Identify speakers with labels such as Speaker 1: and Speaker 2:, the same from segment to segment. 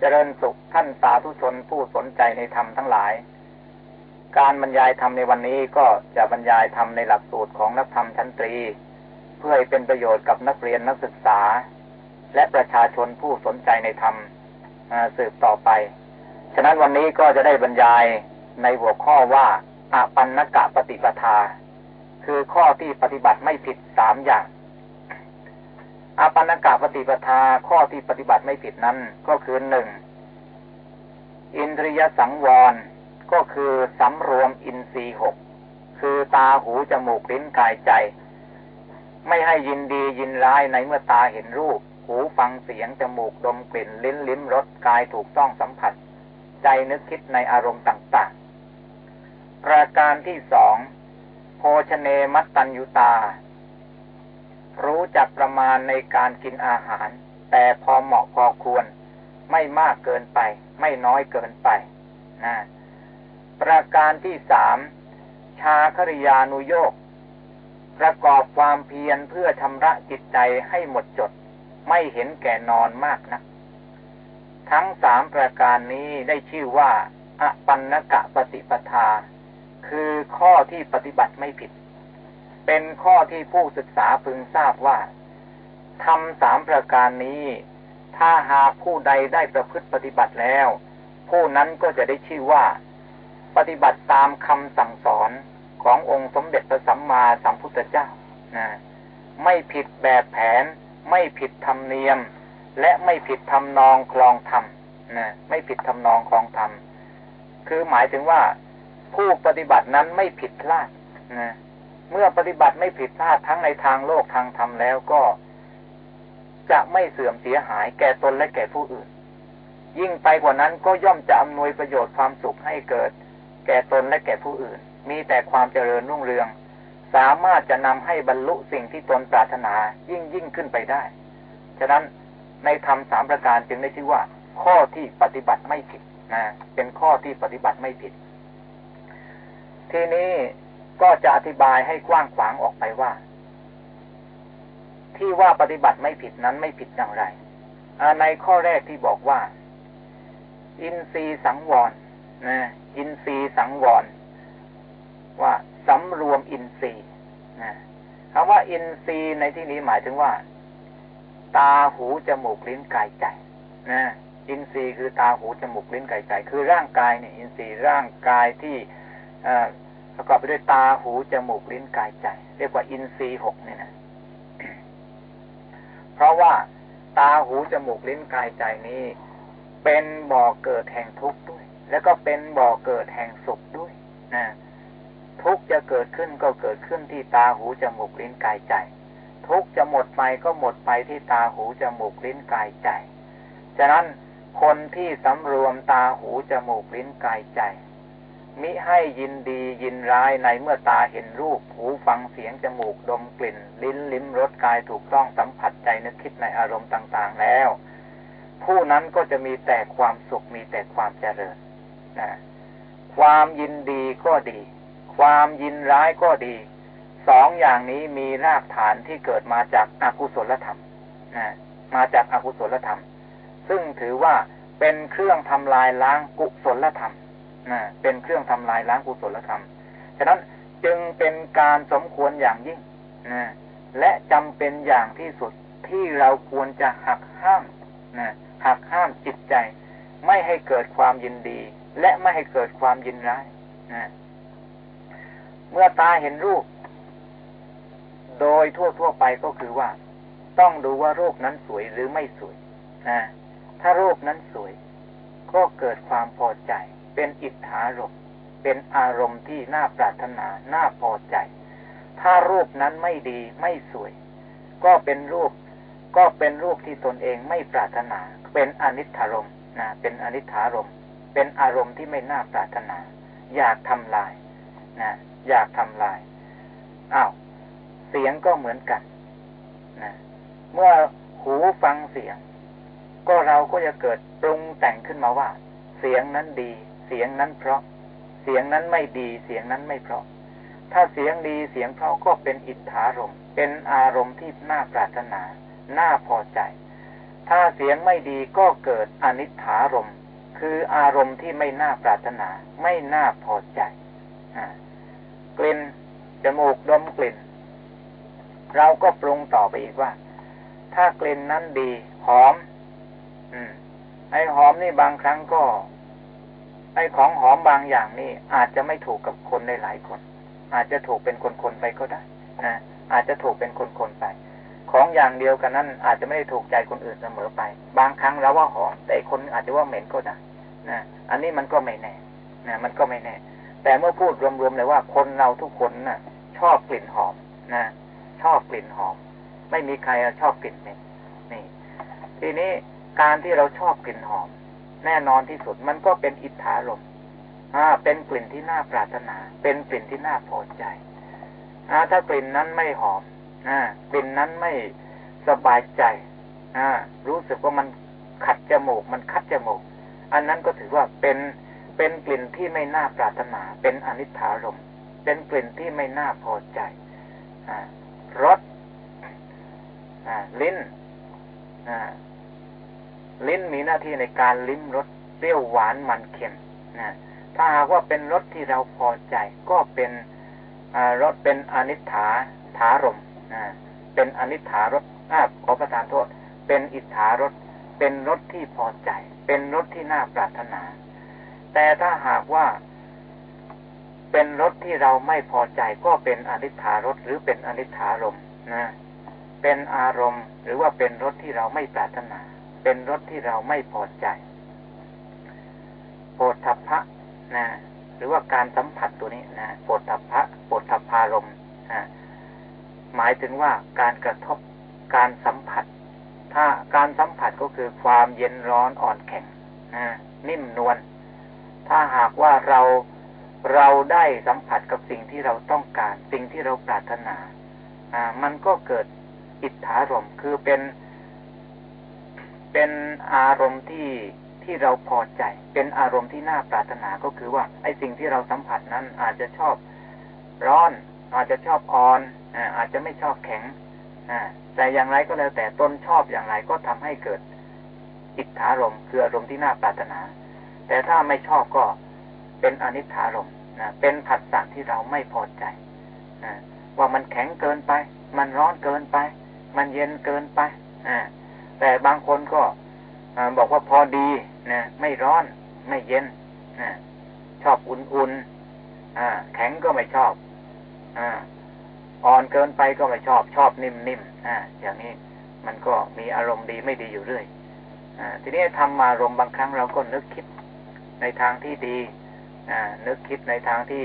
Speaker 1: เจริญสุขท่านสาธุชนผู้สนใจในธรรมทั้งหลาย การบรรยายธรรมในวันนี้ก็จะบรรยายธรรมในหลักสูตรของนักธรรมชั้นตรี เพื่อให้เป็นประโยชน์กับนักเรียนนักศึกษา และประชาชนผู้สนใจในธรรมสืบต่อไป ฉะนั้นวันนี้ก็จะได้บรรยายในหัวข้อว่าอาปันนกะปฏิปทา คือข้อที่ปฏิบัติไม่ผิดสามอย่าง อาปันกะปฏิปทาข้อที่ปฏิบัติไม่ผิดนั้น ก็คือหนึ่งอินทรียสังวร ก็คือสำรวมอินทรีหกคือตาหูจมูกลิ้นกายใจ ไม่ให้ยินดียินร้ายในเมื่อตาเห็นรูป หูฟังเสียงจมูกดมกลิ่นลิ้นลิ้มรสกายถูกต้องสัมผัส ใจนึกคิดในอารมณ์ต่างๆ ประการที่สองโภชเนมัตตัญยุตา รู้จักประมาณในการกินอาหาร แต่พอเหมาะพอควร ไม่มากเกินไป ไม่น้อยเกินไปนะประการที่สามชาคริยานุโยกประกอบความเพียรเพื่อชำระจิตใจให้หมดจด ไม่เห็นแก่นอนมากนะทั้งสามประการนี้ได้ชื่อว่าอปันนกะปฏิปทา คือข้อที่ปฏิบัติไม่ผิด เป็นข้อที่ผู้ศึกษาพึงทราบว่าทำสามประการนี้ ถ้าหากผู้ใดได้ประพฤติปฏิบัติแล้ว ผู้นั้นก็จะได้ชื่อว่า ปฏิบัติตามคำสั่งสอนขององค์สมเด็จพระสัมมาสัมพุทธเจ้านะไม่ผิดแบบแผน ไม่ผิดธรรมเนียม และไม่ผิดทำนองคลองธรรมนะไม่ผิดทำนองคลองธรรม คือหมายถึงว่า ผู้ปฏิบัตินั้นไม่ผิดพลาดนะ เมื่อปฏิบัติไม่ผิดพลาดทั้งในทางโลกทางธรรมแล้วก็ จะไม่เสื่อมเสียหายแก่ตนและแก่ผู้อื่น ยิ่งไปกว่านั้นก็ย่อมจะอำนวยประโยชน์ความสุขให้เกิด แก่ตนและแก่ผู้อื่น มีแต่ความเจริญรุ่งเรือง สามารถจะนำให้บรรลุสิ่งที่ตนปรารถนายิ่งยิ่งขึ้นไปได้ ฉะนั้นในธรรมสามประการจึงได้ชื่อว่า ข้อที่ปฏิบัติไม่ผิดนะเป็นข้อที่ปฏิบัติไม่ผิด ทีนี้ ก็จะอธิบายให้กว้างขวางออกไปว่า ที่ว่าปฏิบัติไม่ผิดนั้นไม่ผิดอย่างไร ในข้อแรกที่บอกว่า อินทรีสังวรนะอินทรีสังวร ว่าสำรวมอินทรีนะคำว่าอินทรีในที่นี้หมายถึงว่า ตาหูจมูกลิ้นกายใจนะอินทรีย์คือตาหูจมูกลิ้นกายใจ คือร่างกายเนี่ยอินทรีย์ร่างกายที่ ประกอบไปด้วยตาหูจมูกลิ้นกายใจ เรียกว่าอินทรีย์หกเนี่ยนะเพราะว่าตาหูจมูกลิ้นกายใจนี้ เป็นบ่อเกิดแห่งทุกข์ด้วย แล้วก็เป็นบ่อเกิดแห่งสุขด้วยนะทุกจะเกิดขึ้นก็เกิดขึ้นที่ตาหูจมูกลิ้นกายใจ ทุกจะหมดไปก็หมดไปที่ตาหูจมูกลิ้นกายใจ ฉะนั้นคนที่สำรวมตาหูจมูกลิ้นกายใจ มิให้ยินดียินร้ายในเมื่อตาเห็นรูป หูฟังเสียง จมูกดมกลิ่น ลิ้นลิ้มรสกายถูกต้องสัมผัสใจนึกคิดในอารมณ์ต่างๆแล้ว ผู้นั้นก็จะมีแต่ความสุขมีแต่ความเจริญนะความยินดีก็ดี ความยินร้ายก็ดี สองอย่างนี้มีรากฐานที่เกิดมาจากอากุศลธรรมนะมาจากอากุศลธรรม ซึ่งถือว่าเป็นเครื่องทำลายล้างกุศลธรรม นะเป็นเครื่องทำลายล้างกุศลธรรม ฉะนั้นจึงเป็นการสมควรอย่างยิ่งนะและจำเป็นอย่างที่สุดที่เราควรจะหักห้ามนะหักห้ามจิตใจ ไม่ให้เกิดความยินดี และไม่ให้เกิดความยินร้ายนะเมื่อตาเห็นรูป โดยทั่วทั่วไปก็คือว่า ต้องดูว่ารูปนั้นสวยหรือไม่สวยนะถ้ารูปนั้นสวย ก็เกิดความพอใจ เป็นอิทธารมเป็นอารมณ์ที่น่าปรารถนา น่าพอใจ ถ้ารูปนั้นไม่ดีไม่สวย ก็เป็นรูป ก็เป็นรูปที่ตนเองไม่ปรารถนา เป็นอนิถารมนะเป็นอนิถารมเป็นอารมณ์ที่ไม่น่าปรารถนา อยากทำลายนะอยากทำลายอ้าวเสียงก็เหมือนกันนะเมื่อหูฟังเสียง ก็เราก็จะเกิดปรุงแต่งขึ้นมาว่า เสียงนั้นดี เสียงนั้นเพราะ เสียงนั้นไม่ดี เสียงนั้นไม่เพราะ ถ้าเสียงดีเสียงเพราะก็เป็นอิทธารมเป็นอารมณ์ที่น่าปรารถนา น่าพอใจ ถ้าเสียงไม่ดีก็เกิดอนิถารมคืออารมณ์ที่ไม่น่าปรารถนา ไม่น่าพอใจกลิ่นจมูกดมกลิ่น เราก็ปรุงต่อไปอีกว่า ถ้ากลิ่นนั้นดี หอม อืมไอ้หอมนี่บางครั้งก็ ไอ้ของหอมบางอย่างนี่อาจจะไม่ถูกกับคนในหลายคน อาจจะถูกเป็นคนๆไปก็ได้นะอาจจะถูกเป็นคนๆไป ของอย่างเดียวกันนั้น อาจจะไม่ได้ถูกใจคนอื่นเสมอไป บางครั้งเราว่าหอม แต่คนอาจจะว่าเหม็นก็ได้นะอันนี้มันก็ไม่แน่นะมันก็ไม่แน่ แต่เมื่อพูดรวมๆเลยว่าคนเราทุกคนนะ่ะ ชอบกลิ่นหอมนะชอบกลิ่นหอม ไม่มีใครชอบกลิ่นเหม็นนี่ ทีนี้การที่เราชอบกลิ่นหอม แน่นอนที่สุดมันก็เป็นอิทธารมอ่า เป็นกลิ่นที่น่าปรารถนา เป็นกลิ่นที่น่าพอใจอ่าถ้ากลิ่นนั้นไม่หอมอ่ากลิ่นนั้นไม่สบายใจอ่ารู้สึกว่ามันขัดจมูก มันคัดจมูก อันนั้นก็ถือว่าเป็นเป็นกลิ่นที่ไม่น่าปรารถนา เป็นอนิถารมเป็นกลิ่นที่ไม่น่าพอใจรสลิ้น ลิ้นมีหน้าที่ในการลิ้มรสเปรี้ยวหวานมันเค็มนะถ้าหากว่าเป็นรสที่เราพอใจ ก็เป็นรสเป็นอนิถาถารมนะเป็นอนิถารสขอประทานโทษ เป็นอิทธารสเป็นรสที่พอใจ เป็นรสที่น่าปรารถนา แต่ถ้าหากว่าเป็นรสที่เราไม่พอใจก็เป็นอนิถารสหรือเป็นอนิถารมนะเป็นอารมณ์ หรือว่าเป็นรสที่เราไม่ปรารถนา เป็นรสที่เราไม่พอใจโปรทัพพะนะหรือว่าการสัมผัสตัวนี้นะโปรทัพพะโปรทัพพารมนะหมายถึงว่าการกระทบการสัมผัส ถ้าการสัมผัสก็คือความเย็นร้อนอ่อนแข็งนะนิ่มนวลถ้าหากว่าเราเราได้สัมผัสกับสิ่งที่เราต้องการ สิ่งที่เราปรารถนา อ่า มันก็เกิดอิทธารมคือเป็น เป็นอารมณ์ที่ที่เราพอใจ เป็นอารมณ์ที่น่าปรารถนาก็คือว่าไอ้สิ่งที่เราสัมผัสนั้นอาจจะชอบร้อน อาจจะชอบอ่อนอาจจะไม่ชอบแข็งแต่อย่างไรก็แล้วแต่ตนชอบอย่างไรก็ทำให้เกิดอิทธารมคืออารมณ์ที่น่าปรารถนา แต่ถ้าไม่ชอบก็เป็นอนิถารมนะเป็นผัสสะที่เราไม่พอใจว่ามันแข็งเกินไป มันร้อนเกินไป มันเย็นเกินไปอ แต่บางคนก็บอกว่าพอดีนะไม่ร้อนไม่เย็นนะชอบอุ่นๆแข็งก็ไม่ชอบอ่อนเกินไปก็ไม่ชอบชอบนิ่มๆออย่างนี้มันก็มีอารมณ์ดีไม่ดีอยู่เรื่อยอทีนี้ทำมารมบางครั้งเราก็นึกคิดในทางที่ดีนึกคิดในทางที่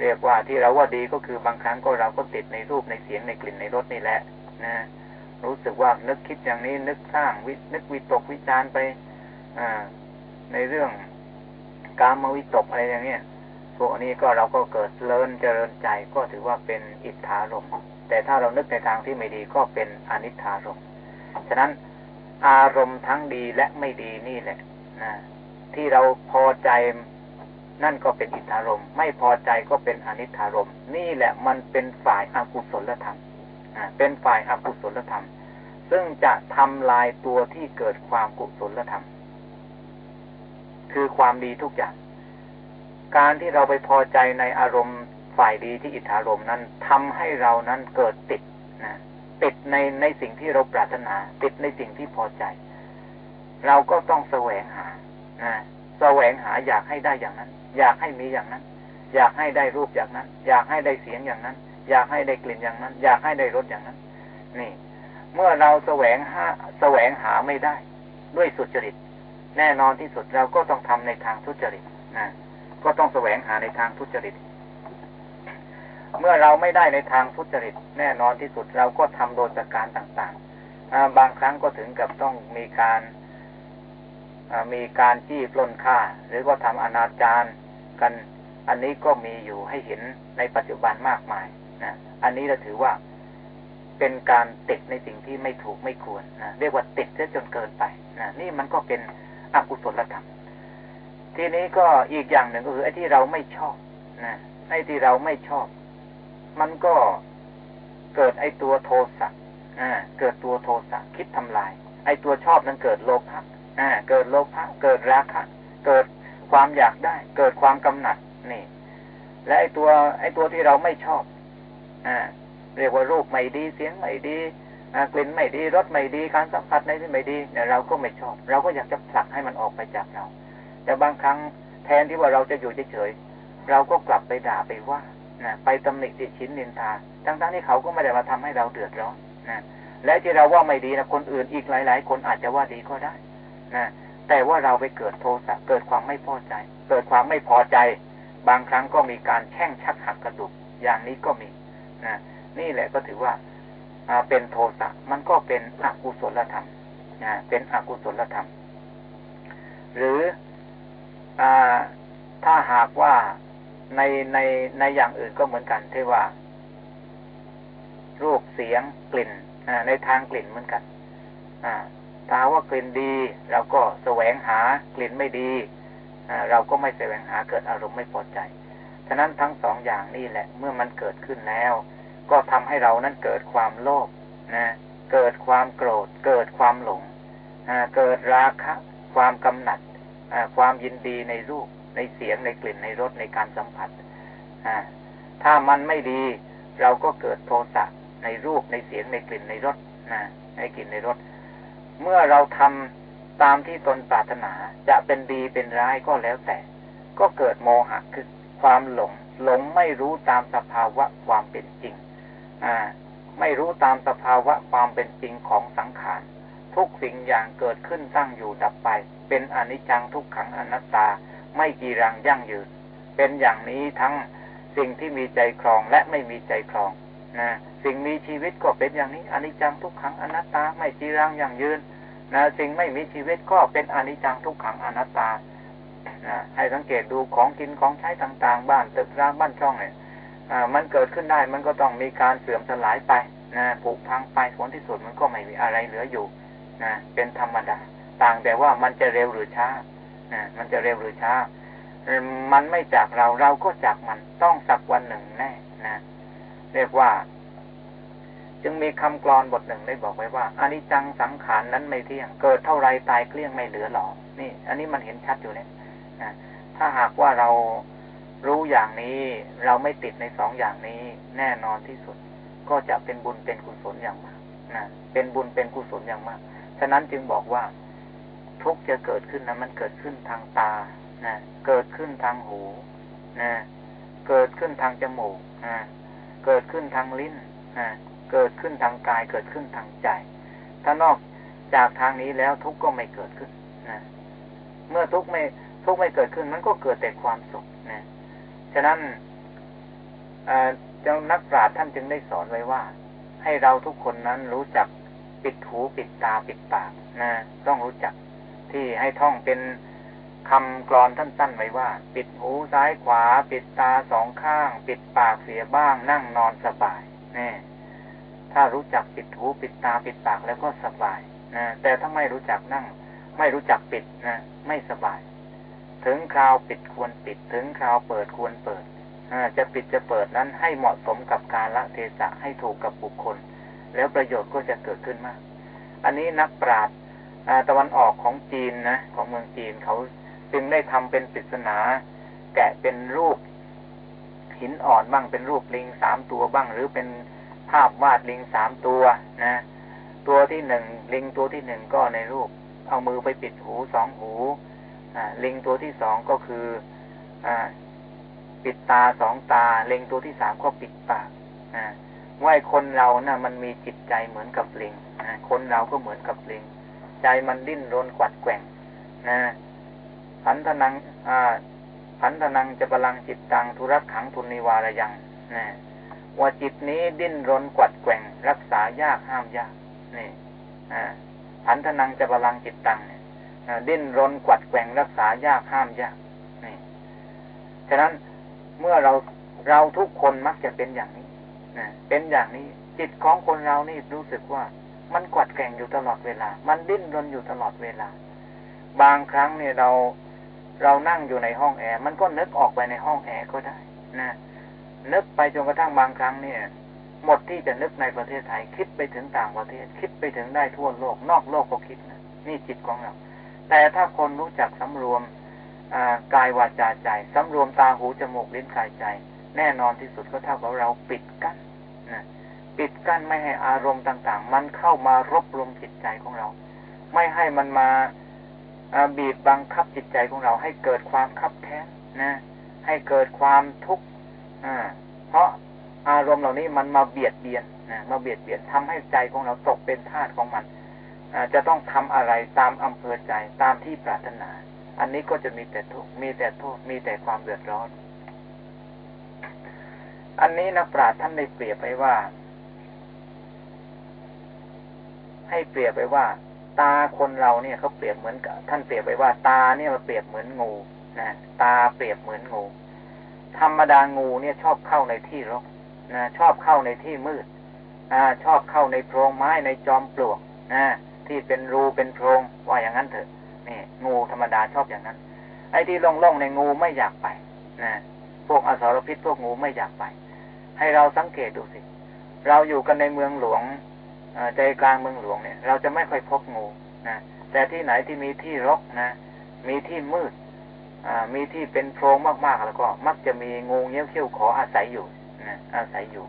Speaker 1: เรียกว่าที่เราว่าดีก็คือบางครั้งก็เราก็ติดในรูปในเสียงในกลิ่นในรสนี่แหละนะ รู้สึกว่านึกคิดอย่างนี้นึกสร้างวินึกวิตกวิจารไปในเรื่องกามวิตกอะไรอย่างเนี้ยพวกนี้ก็เราก็เกิดเลินเจริญใจก็ถือว่าเป็นอิทธารมแต่ถ้าเรานึกในทางที่ไม่ดีก็เป็นอนิธารมฉะนั้นอารมณ์ทั้งดีและไม่ดีนี่แหละนะที่เราพอใจนั่นก็เป็นอิทธารมไม่พอใจก็เป็นอนิธารมนี่แหละมันเป็นฝ่ายอากุศลธรรม เป็นฝ่ายอกุศลธรรม ซึ่งจะทำลายตัวที่เกิดความกุศลธรรม คือความดีทุกอย่าง การที่เราไปพอใจในอารมณ์ฝ่ายดีที่อิทธารมนั้นทำให้เรานั้นเกิดติดนะติดในในสิ่งที่เราปรารถนา ติดในสิ่งที่พอใจ เราก็ต้องแสวงหานะแสวงหาอยากให้ได้อย่างนั้น อยากให้มีอย่างนั้น อยากให้ได้รูปอย่างนั้น อยากให้ได้เสียงอย่างนั้น อยากให้ได้กลิ่นอย่างนั้น อยากให้ได้รสอย่างนั้น นี่ เมื่อเราแสวงหาแสวงหาไม่ได้ ด้วยสุจริต แน่นอนที่สุดเราก็ต้องทำในทางทุจริตนะก็ต้องแสวงหาในทางทุจริต เมื่อเราไม่ได้ในทางทุจริต แน่นอนที่สุดเราก็ทำโดยประการต่างๆบางครั้งก็ถึงกับต้องมีการมีการจี้ปล้นฆ่า หรือว่าทำอนาจารกัน อันนี้ก็มีอยู่ให้เห็นในปัจจุบันมากมาย นะอันนี้เราถือว่าเป็นการติดในสิ่งที่ไม่ถูกไม่ควรนะเรียกว่าติดจนเกินไปนะนี่มันก็เป็นอกุศลธรรม ทีนี้ก็อีกอย่างหนึ่งก็คือไอ้ที่เราไม่ชอบนะไอ้ที่เราไม่ชอบ มันก็เกิดไอ้ตัวโทสะอ่าเกิดตัวโทสะคิดทำลาย ไอ้ตัวชอบนั้นเกิดโลภะอ่าเกิดโลภะเกิดราคะ เกิดความอยากได้ เกิดความกำหนัดนี่ และไอ้ตัวไอ้ตัวที่เราไม่ชอบ เรียกว่ารูปไม่ดีเสียงไม่ดีกลิ่นไม่ดีรสไม่ดีการสัมผัสในที่ไม่ดีเนี่ยเราก็ไม่ชอบ เราก็อยากจะผลักให้มันออกไปจากเรา แต่บางครั้งแทนที่ว่าเราจะอยู่เฉยๆเราก็กลับไปด่าไปว่านะไปตำหนิติชิ้นนินทา ทั้งๆที่เขาก็ไม่ได้มาทำให้เราเดือดร้อนนะและที่เราว่าไม่ดีนะคนอื่นอีกหลาย ๆ คนอาจจะว่าดีก็ได้นะแต่ว่าเราไปเกิดโทสะเกิดความไม่พอใจ เกิดความไม่พอใจ บางครั้งก็มีการแช่งชักหักกระดุกอย่างนี้ก็มี นะนี่แหละก็ถือว่าเป็นโทสะมันก็เป็นอกุศลธรรมนะเป็นอกุศลธรรม หรืออถ้าหากว่าในในในอย่างอื่นก็เหมือนกันที่ว่า รูปเสียงกลิ่นในทางกลิ่นเหมือนกันถ้าว่ากลิ่นดี เราก็แสวงหากลิ่นไม่ดีเราก็ไม่แสวงหาเกิดอารมณ์ไม่พอใจ ฉะนั้นทั้งสองอย่างนี่แหละ เมื่อมันเกิดขึ้นแล้ว ก็ทำให้เรานั้นเกิดความโลภนะ เกิดความโกรธ เกิดความหลงเกิดราคะ ความกำหนัดความยินดีในรูป ในเสียงในกลิ่นในรสในการสัมผัสถ้ามันไม่ดี เราก็เกิดโทสะในรูปในเสียงในกลิ่นในรสนะในกลิ่นในรสเมื่อเราทำตามที่ตนปรารถนาจะเป็นดีเป็นร้ายก็แล้วแต่ ก็เกิดโมหะคือ ความหลง หลงไม่รู้ตามสภาวะความเป็นจริงไม่รู้ตามสภาวะความเป็นจริงของสังขาร ทุกสิ่งอย่างเกิดขึ้นตั้งอยู่ดับไป เป็นอนิจจังทุกขังอนัตตา ไม่กีรังยั่งยืน เป็นอย่างนี้ทั้งสิ่งที่มีใจครองและไม่มีใจครองนะสิ่งมีชีวิตก็เป็นอย่างนี้อนิจจังทุกขังอนัตตา ไม่จีรังยั่งยืนนะสิ่งไม่มีชีวิตก็เป็นอนิจจังทุกขังอนัตตา ให้สังเกตดูของกินของใช้ต่างๆ บ้านตึกร้างบ้านช่องเนี่ยมันเกิดขึ้นได้มันก็ต้องมีการเสื่อมสลายไปนะผุพังไปผลที่สุดมันก็ไม่มีอะไรเหลืออยู่นะเป็นธรรมดา ต่างแต่ว่ามันจะเร็วหรือช้านะมันจะเร็วหรือช้า มันไม่จากเราเราก็จากมันต้องสักวันหนึ่งแน่นะเรียกว่า จึงมีคำกรอนบทหนึ่งได้บอกไว้ว่าอนิจจังสังขารนั้นไม่เที่ยง เกิดเท่าไรตายเกลี้ยงไม่เหลือหรอนี่ อันนี้มันเห็นชัดอยู่เนี่ย นะถ้าหากว่าเรารู้อย่างนี้ เราไม่ติดในสองอย่างนี้ แน่นอนที่สุด ก็จะเป็นบุญเป็นกุศลอย่างมากนะเป็นบุญเป็นกุศลอย่างมาก ฉะนั้นจึงบอกว่าทุกจะเกิดขึ้นนะมันเกิดขึ้นทางตานะเกิดขึ้นทางหูนะเกิดขึ้นทางจมูกนะเกิดขึ้นทางลิ้นนะเกิดขึ้นทางกายเกิดขึ้นทางใจ ถ้านอกจากทางนี้แล้วทุกก็ไม่เกิดขึ้นนะเมื่อทุกไม่ ทุกไม่เกิดขึ้นมันก็เกิดแต่ความสุขนะฉะนั้นเจ้านักปราชญ์ท่านจึงได้สอนไว้ว่า ให้เราทุกคนนั้นรู้จักปิดหูปิดตาปิดปากนะต้องรู้จักที่ให้ท่องเป็นคำกรอนท่านสั้นไว้ว่า ปิดหูซ้ายขวา ปิดตาสองข้าง ปิดปากเสียบ้าง นั่งนอนสบายนี่ถ้ารู้จักปิดหูปิดตาปิดปากแล้วก็สบายนะแต่ถ้าไม่รู้จักนั่ง ไม่รู้จักปิดนะไม่สบาย ถึงคราวปิดควรปิดถึงคราวเปิดควรเปิดจะปิดจะเปิดนั้นให้เหมาะสมกับการละเทศะให้ถูกกับบุคคล แล้วประโยชน์ก็จะเกิดขึ้นมาก อันนี้นักปราชญ์ตะวันออกของจีนนะของเมืองจีนเขาจึงได้ทำเป็นปริศนา แกะเป็นรูปหินอ่อนบ้างเป็นรูปลิงสามตัวบ้าง หรือเป็นภาพวาดลิงสามตัวนะ ตัวที่หนึ่งลิงตัวที่หนึ่งก็ในรูป เอามือไปปิดหูสองหู ลิงตัวที่สองก็คืออปิดตาสองตาลิงตัวที่สามก็ปิดปากว่าคนเรานะ่ะ มันมีจิตใจเหมือนกับลิงคนเราก็เหมือนกับลิง ใจมันดิ้นรนกวัดแกว่งนะพันธนังพันธนังจะบาลังจิตตังทุรักขังทุนนิวารยังนะว่าจิตนี้ดิ้นรนกวัดแกว่ง รักษายากห้ามยากนี่พันธนังจะบาลังจิตตังเนี่ย ดิ้นรนกวัดแกว่งรักษายากห้ามยากนี่ฉะนั้นเมื่อเราเราทุกคนมักจะเป็นอย่างนี้นะเป็นอย่างนี้ จิตของคนเรานี่รู้สึกว่า มันกวัดแกงอยู่ตลอดเวลา มันดิ้นรนอยู่ตลอดเวลา บางครั้งเนี่ยเราเรานั่งอยู่ในห้องแอร์มันก็นึกออกไปในห้องแอร์ก็ได้นะนึกไปจนกระทั่งบางครั้งเนี่ย หมดที่จะนึกในประเทศไทย คิดไปถึงต่างประเทศ คิดไปถึงได้ทั่วโลก นอกโลกก็คิดนะนี่จิตของเรา แต่ถ้าคนรู้จักสำรวมกายวาจาใจสำรวมตาหูจมูกลิ้นกายใจ แน่นอนที่สุดก็เท่ากับเราปิดกั้นนะปิดกั้นไม่ให้อารมณ์ต่าง ๆ มันเข้ามารบรวมจิตใจของเรา ไม่ให้มันมาบีบบังคับจิตใจของเราให้เกิดความคับแค้นนะให้เกิดความทุกข์เพราะอารมณ์เหล่านี้มันมาเบียดเบียนนะมาเบียดเบียนทำให้ใจของเราตกเป็นทาสของมัน จะต้องทำอะไรตามอำเภอใจตามที่ปรารถนา อันนี้ก็จะมีแต่ทุกข์มีแต่โทษมีแต่ความเดือดร้อน อันนี้นักปราชญ์ท่านได้เปรียบไว้ว่า ให้เปรียบไว้ว่า ตาคนเราเนี่ยเขาเปรียบเหมือนกับท่านเปรียบไว้ว่า ตาเนี่ยมันเปรียบเหมือนงูนะตาเปรียบเหมือนงู ธรรมดางูเนี่ยชอบเข้าในที่รกนะชอบเข้าในที่มืดอชอบเข้าในโพรงไม้ในจอมปลวกนะ ที่เป็นรูเป็นโพรงว่าอย่างนั้นเถอะนี่งูธรรมดาชอบอย่างนั้น ไอ้ที่โล่งๆในงูไม่อยากไปนะพวกอสรพิษพวกงูไม่อยากไป ให้เราสังเกตดูสิ เราอยู่กันในเมืองหลวงใจกลางเมืองหลวงเนี่ย เราจะไม่ค่อยพบงูนะแต่ที่ไหนที่มีที่รกนะ มีที่มืดมีที่เป็นโพรงมากๆแล้วก็ มักจะมีงูเงี้ยวเขี้ยวขออาศัยอยู่นะอาศัยอยู่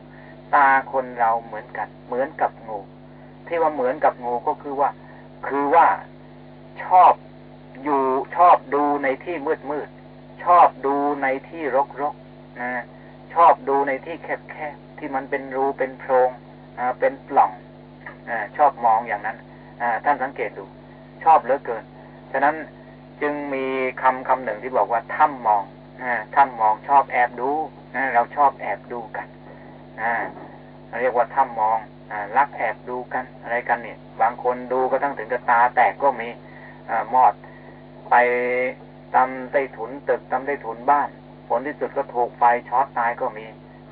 Speaker 1: ตาคนเราเหมือนกัน เหมือนกับงู ที่ว่าเหมือนกับงูก็คือว่า คือว่าชอบอยู่ชอบดูในที่มืดมืดชอบดูในที่รกรกนะชอบดูในที่แคบแคบที่มันเป็นรูเป็นโพรงอ่าเป็นปล่องอชอบมองอย่างนั้นอท่านสังเกตดู ชอบเหลือเกิน ฉะนั้นจึงมีคำคำหนึ่งที่บอกว่าถ้ำมองถ้ำมองชอบแอบดูเราชอบแอบดูกันเรียกว่าถ้ำมอง รักแอบดูกันอะไรกันเนี่ย บางคนดูก็ทั้งถึงกับตาแตกก็มีอมอดไปตำใต้ถุนตึกตำใต้ถุนบ้าน ผลที่สุดก็ถูกไฟช็อตตายก็มี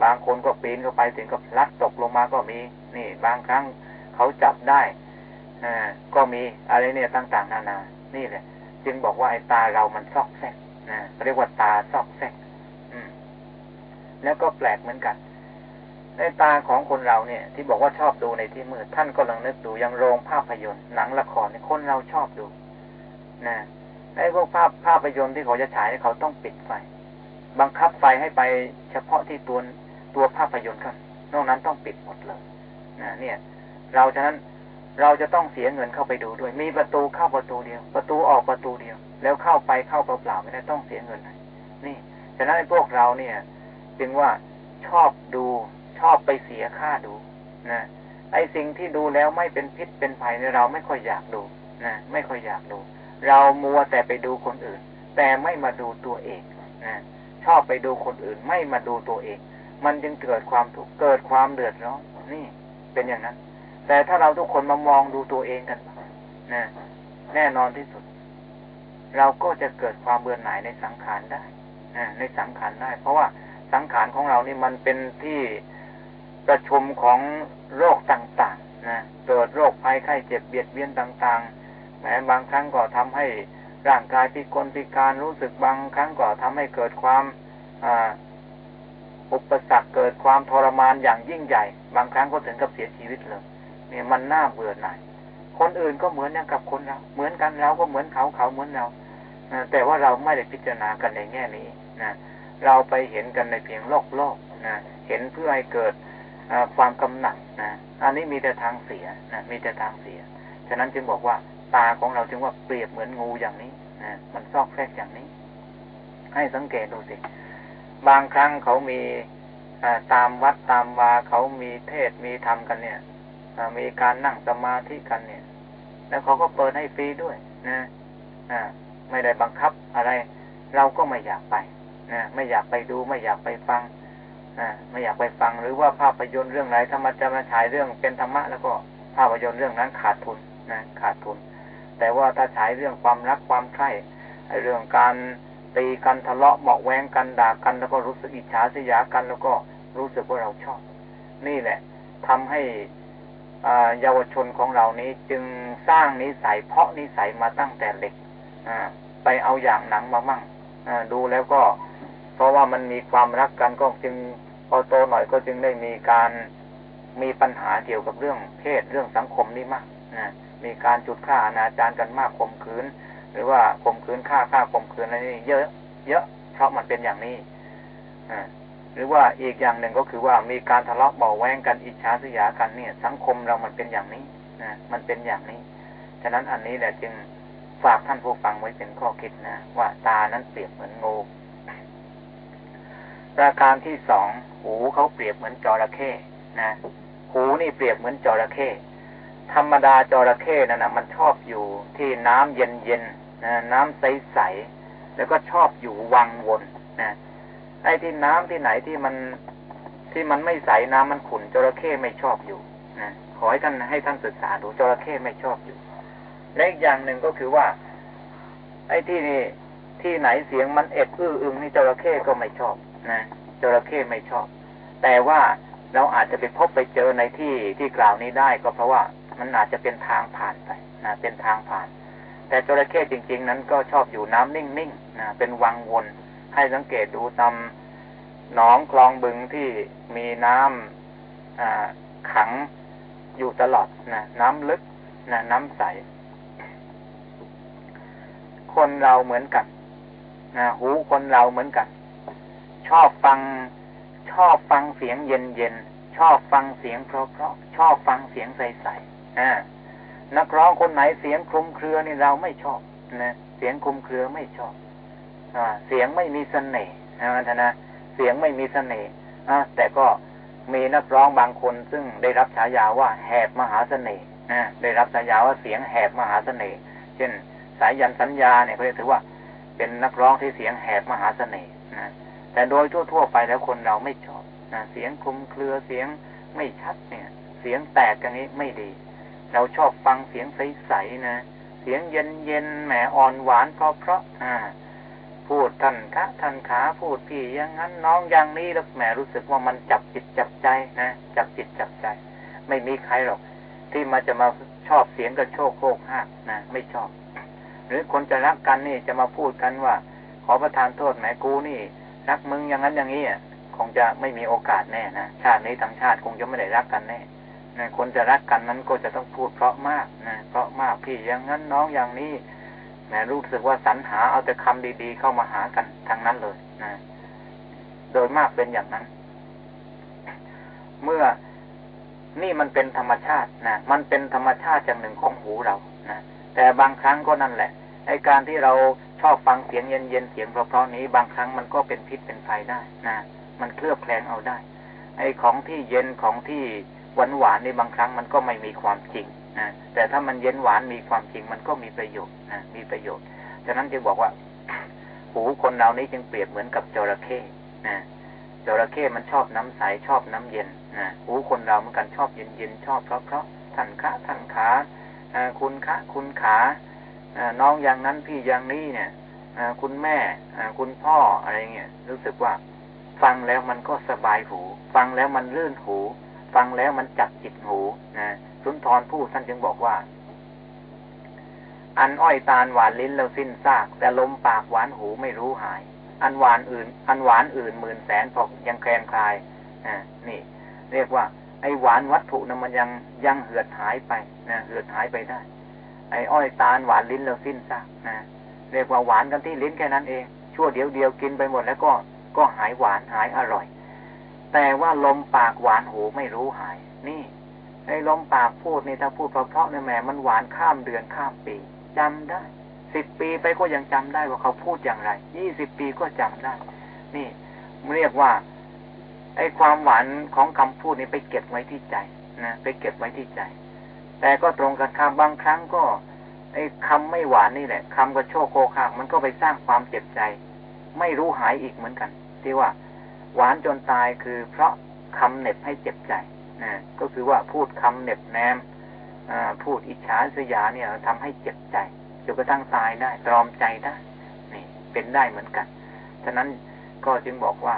Speaker 1: บางคนก็ปีนเข้าไปถึงกับลัดตกลงมาก็มี นี่ บางครั้งเขาจับได้อก็มีอะไรเนี่ยต่างๆ นานา นี่แหละ จึงบอกว่าไอ้ตาเรามันซอกแซกนะเรียกว่าตาซอกแซกอืม แล้วก็แปลกเหมือนกัน ในตาของคนเราเนี่ย ที่บอกว่าชอบดูในที่มืดท่านก็ลองนึกดูยังโรงภาพยนตร์หนังละครเนี่ยคนเราชอบดูนะไอ้พวกภาพภาพยนตร์ที่เขาจะฉายเขาต้องปิดไฟ บังคับไฟให้ไปเฉพาะที่ตัวตัวภาพยนตร์ครับนอกนั้นต้องปิดหมดเลยนะเนี่ย เราฉะนั้นเราจะต้องเสียเงินเข้าไปดูด้วย มีประตูเข้าประตูเดียว ประตูออกประตูเดียว แล้วเข้าไปเข้าเปล่าๆไม่ได้ต้องเสียเงินนี่ฉะนั้นพวกเราเนี่ย จึงว่าชอบดู ชอบไปเสียค่าดูนะไอสิ่งที่ดูแล้วไม่เป็นพิษเป็นภัยในเราไม่ค่อยอยากดูนะไม่ค่อยอยากดู เรามัวแต่ไปดูคนอื่น แต่ไม่มาดูตัวเองนะชอบไปดูคนอื่น ไม่มาดูตัวเอง มันจึงเกิดความทุกข์เกิดความเดือดร้อนนี่เป็นอย่างนั้น แต่ถ้าเราทุกคนมามองดูตัวเองกันนะแน่นอนที่สุด เราก็จะเกิดความเบื่อหน่ายในสังขารได้นะในสังขารได้ เพราะว่าสังขารของเรานี่มันเป็นที่ ประชุมของโรคต่างๆนะเกิดโรคภัยไข้เจ็บเบียดเบียนต่างๆแม้บางครั้งก็ทำให้ร่างกายพิกลพิการรู้สึกบางครั้งก็ทำให้เกิดความอุปสรรคเกิดความทรมานอย่างยิ่งใหญ่ บางครั้งก็ถึงกับเสียชีวิตเลยเนี่ยมันน่าเบื่อหน่ายคนอื่นก็เหมือนอย่างกับคนเราเหมือนกันเราก็เหมือนเขาเขาเหมือนเราแต่ว่าเราไม่ได้พิจารณากันในแง่นี้นะเราไปเห็นกันในเพียงโลกโลกนะเห็นเพื่อให้เกิด ความกำหนัดนะอันนี้มีแต่ทางเสียนะมีแต่ทางเสีย ฉะนั้นจึงบอกว่าตาของเราจึงว่าเปรียบเหมือนงูอย่างนี้นะมันซอกแทรกอย่างนี้ ให้สังเกตดูสิ บางครั้งเขามีตามวัดตามวาเขามีเทศมีธรรมกันเนี่ยมีการนั่งสมาธิกันเนี่ย แล้วเขาก็เปิดให้ฟรีด้วยนะไม่ได้บังคับอะไร เราก็ไม่อยากไปนะไม่อยากไปดูไม่อยากไปฟัง ไม่อยากไปฟังหรือว่าภาพยนตร์เรื่องไหนถ้ามันจะมาฉายเรื่องเป็นธรรมะแล้วก็ภาพยนตร์เรื่องนั้นขาดทุนนะขาดทุน แต่ว่าถ้าฉายเรื่องความรักความใคร่เรื่องการตีกันทะเลาะเบาแวงกันด่ากัน แล้วก็รู้สึกอิจฉาเสียกัน แล้วก็รู้สึกว่าเราชอบ นี่แหละทำให้เยาวชนของเรานี้จึงสร้างนิสัยเพาะนิสัยมาตั้งแต่เด็กไปเอาอย่างหนังมามั่งดูแล้วก็ เพราะว่ามันมีความรักกันก็จึง พอโตหน่อยก็จึงได้มีการมีปัญหาเกี่ยวกับเรื่องเพศเรื่องสังคมนี่มากนะมีการจุดฆ่าอนาจารกันมากข่มขืน หรือว่าข่มขืนฆ่าฆ่าข่มขืนอะไรนี่เยอะ เยอะเพราะมันเป็นอย่างนี้อหรือว่าอีกอย่างหนึ่งก็คือว่ามีการทะเลาะเบาแวงกันอิจฉาสยากันเนี่ย สังคมเรามันเป็นอย่างนี้นะมันเป็นอย่างนี้ ฉะนั้นอันนี้แหละจึงฝากท่านผู้ฟังไว้เป็นข้อคิดนะว่าตานั้นเปรียบเหมือนงู ประการที่สองหูเขาเปรียบเหมือนจระเข้นะหูนี่เปรียบเหมือนจระเข้ธรรมดาจระเข้นั่นนะมันชอบอยู่ที่น้ำเย็นเย็นนะน้ำใสใสแล้วก็ชอบอยู่วังวนนะไอ้ที่น้ำที่ไหนที่มันที่มันไม่ใสน้ำมันขุ่นจระเข้ไม่ชอบอยู่นะขอให้ท่านให้ท่านศึกษาดูจระเข้ไม่ชอบอยู่และอีกอย่างหนึ่งก็คือว่า ไอ้ที่นี่ที่ไหนเสียงมันเอ็ดอื้ออึงนี่จระเข้ก็ไม่ชอบ นะจระเข้ไม่ชอบ แต่ว่าเราอาจจะไปพบไปเจอในที่ที่กล่าวนี้ได้ ก็เพราะว่ามันอาจจะเป็นทางผ่านไปนะเป็นทางผ่าน แต่จระเข้จริง ๆ นั้นก็ชอบอยู่น้ำนิ่งๆนะเป็นวังวนให้สังเกตดูตามหนองคลองบึงที่มีน้ำขังอยู่ตลอดนะน้ำลึกนะน้ำใส คนเราเหมือนกันนะหูคนเราเหมือนกัน ชอบฟัง ชอบฟังเสียงเย็นเย็นชอบฟังเสียงเพราะเพราะชอบฟังเสียงใสใสนักร้องคนไหนเสียงคลุมเครือนี่เราไม่ชอบนะเสียงคลุมเครือไม่ชอบอเสียงไม่มีเสน่ห์นะนะเสียงไม่มีเสน่ห์แต่ก็มีนักร้องบางคนซึ่งได้รับฉายาว่าแหบมหาเสน่ห์นะได้รับฉายาว่าเสียงแหบมหาเสน่ห์เช่น สายยันสัญญาเนี่ยเขาจะถือว่า เป็นนักร้องที่เสียงแหบมหาเสน่ห์นะ แต่โดยทั่ว ๆ ไปแล้วคนเราไม่ชอบนะเสียงคลุมเครือเสียงไม่ชัดเนี่ย เสียงแตกอย่างนี้ไม่ดี เราชอบฟังเสียงใสๆนะเสียงเย็นๆแหมอ่อนหวานเพราะเพราะอ่า พูดท่านคะท่านขาพูดพี่อย่างนั้นน้องอย่างนี้แล้วแหมรู้สึกว่ามันจับจิตจับใจนะจับจิตจับใจ ไม่มีใครหรอก ที่มาจะมาชอบเสียงกระโชกโคกหักนะไม่ชอบ หรือคนจะรักกันนี่จะมาพูดกันว่า ขอประทานโทษแหมกูนี่ รักมึงอย่างนั้นอย่างนี้อะคงจะไม่มีโอกาสแน่นะชาตินี้ทั้งชาติคงจะไม่ได้รักกันแน่นะคนจะรักกันนั้นก็จะต้องพูดเพราะมากนะเพราะมากพี่อย่างนั้นน้องอย่างนี้แม้รู้สึกว่าสรรหาเอาแต่คำดีๆเข้ามาหากันทั้งนั้นเลยนะโดยมากเป็นอย่างนั้น เมื่อนี่มันเป็นธรรมชาตินะมันเป็นธรรมชาติอย่างหนึ่งของหูเรานะแต่บางครั้งก็นั่นแหละไอการที่เรา ชอบฟังเสียงเย็นๆเสียงเพราะๆนี้ บางครั้งมันก็เป็นพิษเป็นภัยได้นะ มันเคลือบแคลงเอาได้ ไอ้ของที่เย็นของที่หวานหวานในบางครั้งมันก็ไม่มีความจริงนะแต่ถ้ามันเย็นหวานมีความจริงมันก็มีประโยชน์นะมีประโยชน์ ฉะนั้นจึงบอกว่า หูคนเรานี้จึงเปรียบเหมือนกับจระเข้นะจระเข้มันชอบน้ำใสชอบน้ำเย็นนะหูคนเราเหมือนกันชอบเย็นเย็นชอบเพราะเพราะท่านคะท่านขาคุณคะคุณขา น้องอย่างนั้นพี่อย่างนี้เนี่ยคุณแม่คุณพ่ออะไรเงี้ยรู้สึกว่า ฟังแล้วมันก็สบายหู ฟังแล้วมันลื่นหู ฟังแล้วมันจับจิตหูนะสุนทรผู้ท่านจึงบอกว่า อันอ้อยตาลหวานลิ้นเราสิ้นซาก แต่ลมปากหวานหูไม่รู้หาย อันหวานอื่น อันหวานอื่นหมื่นแสนพอยังแคลนคลายอ่านี่ เรียกว่า ไอหวานวัตถุนั้นมันยังยังเหือดหายไปนะเหือดหายไปได้ ไอ้อ้อยตาลหวานลิ้นเราสิ้นซากนะเรียกว่าหวานกันที่ลิ้นแค่นั้นเอง ชั่วเดียวเดียวกินไปหมดแล้วก็ก็หายหวานหายอร่อย แต่ว่าลมปากหวานหูไม่รู้หาย นี่ไอ้ลมปากพูดนี่ถ้าพูดเพราะๆเนี่ยแหมมันหวานข้ามเดือนข้ามปีจำได้สิบปีไปก็ยังจำได้ว่าเขาพูดอย่างไรยี่สิบปีก็จำได้ นี่เรียกว่าไอ้ความหวานของคำพูดนี่ไปเก็บไว้ที่ใจนะไปเก็บไว้ที่ใจ แต่ก็ตรงกันข้ามบางครั้งก็ไอ้คำไม่หวานนี่แหละคำกระโชกโคคางมันก็ไปสร้างความเจ็บใจ ไม่รู้หายอีกเหมือนกัน ที่ว่า หวานจนตายคือเพราะคำเน็บให้เจ็บใจนะก็คือว่าพูดคำเน็บแนมพูดอิจฉาสยาเนี่ยทำให้เจ็บใจจนกระทั่งตายได้ตรอมใจได้นี่ เป็นได้เหมือนกันฉะนั้นก็จึงบอกว่า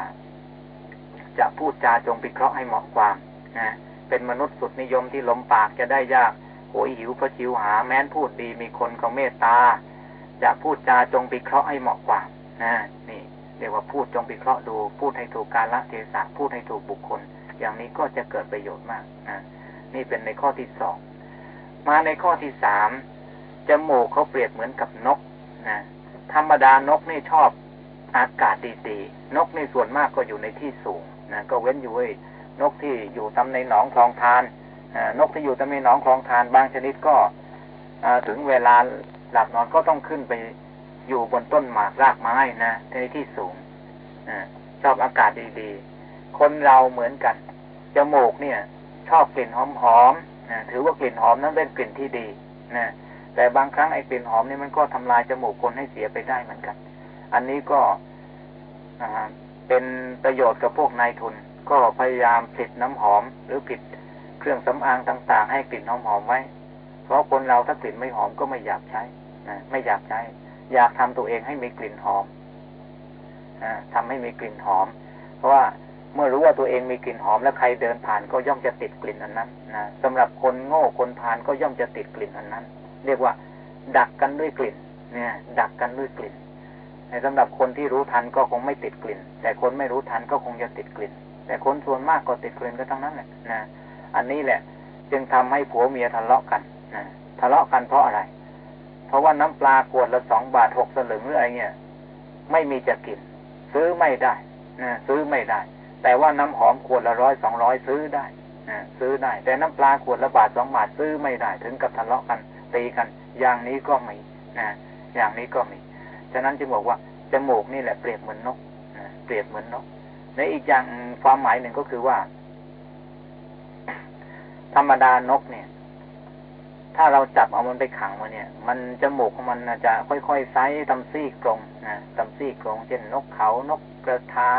Speaker 1: จะพูดจาจงปิเคราะห์ให้เหมาะความนะ เป็นมนุษย์สุดนิยมที่ลมปากจะได้ยากโหยหิวพระชิวหาแม้นพูดดีมีคนเขาเมตตาจะพูดจาจงปิเคราะห์ให้เหมาะความนะนี่เรียกว่าพูดจงพิเคราะห์ดู พูดให้ถูกกาลเทศะพูดให้ถูกบุคคล อย่างนี้ก็จะเกิดประโยชน์มากนะนี่เป็นในข้อที่สองมาในข้อที่สามจมูกเขาเปรียบเหมือนกับนกนะธรรมดานกนี่ชอบอากาศดีๆ นกในส่วนมากก็อยู่ในที่สูงนะก็เว้นอยู่ไว้ นกที่อยู่ตามในหนองคลองทานนกที่อยู่ตามในหนองคลองทาน บางชนิดก็ถึงเวลาหลับนอนก็ต้องขึ้นไปอยู่บนต้นหมากรากไม้นะในที่สูงชอบอากาศดีๆ คนเราเหมือนกันจมูกเนี่ย ชอบกลิ่นหอมๆถือว่ากลิ่นหอมนั้นเป็นกลิ่นที่ดีนะแต่บางครั้งไอ้กลิ่นหอมนี่มันก็ทำลายจมูกคนให้เสียไปได้เหมือนกัน อันนี้ก็เป็นประโยชน์กับพวกนายทุน ก็พยายามผลิตน้ำหอม หรือผลิตเครื่องสำอางต่าง ๆ ให้กลิ่นหอมๆไว้ เพราะคนเราถ้ากลิ่นไม่หอมก็ไม่อยากใช้นะไม่อยากใช้ อยากทำตัวเองให้มีกลิ่นหอมทำให้มีกลิ่นหอม เพราะว่าเมื่อรู้ว่าตัวเองมีกลิ่นหอมแล้วใครเดินผ่านก็ย่อมจะติดกลิ่นอันนั้นนะสำหรับคนโง่คนผ่านก็ย่อมจะติดกลิ่นอันนั้น เรียกว่า ดักกันด้วยกลิ่น เนี่ย ดักกันด้วยกลิ่นในสำหรับคนที่รู้ทันก็คงไม่ติดกลิ่น แต่คนไม่รู้ทันก็คงจะติดกลิ่น แต่คนส่วนมากก็ติดกลิ่นก็ทั้งนั้นแหละนะอันนี้แหละ จึงทำให้ผัวเมียทะเลาะกันนะทะเลาะกันเพราะอะไร เพราะว่าน้ำปลาขวดละสองบาทหกสลึงหรืออะไรเงี้ยไม่มีจะกิน ซื้อไม่ได้นะซื้อไม่ได้ แต่ว่าน้ำหอมขวดละร้อยสองร้อยซื้อได้นะซื้อได้ แต่น้ำปลาขวดละบาทสองบาทซื้อไม่ได้ ถึงกับทะเลาะกันตีกัน อย่างนี้ก็มีนะอย่างนี้ก็มี ฉะนั้นจึงบอกว่าจมูกนี่แหละเปรียบเหมือนนกเปรียบเหมือนนก ในอีกอย่างความหมายหนึ่งก็คือว่า ธรรมดานกเนี่ย ถ้าเราจับเอามันไปขังมาเนี่ย มันจมูกของมันจะค่อยๆไซส์ตำซี่กรงนะตำซี่กรงเช่นนกเขานกกระทา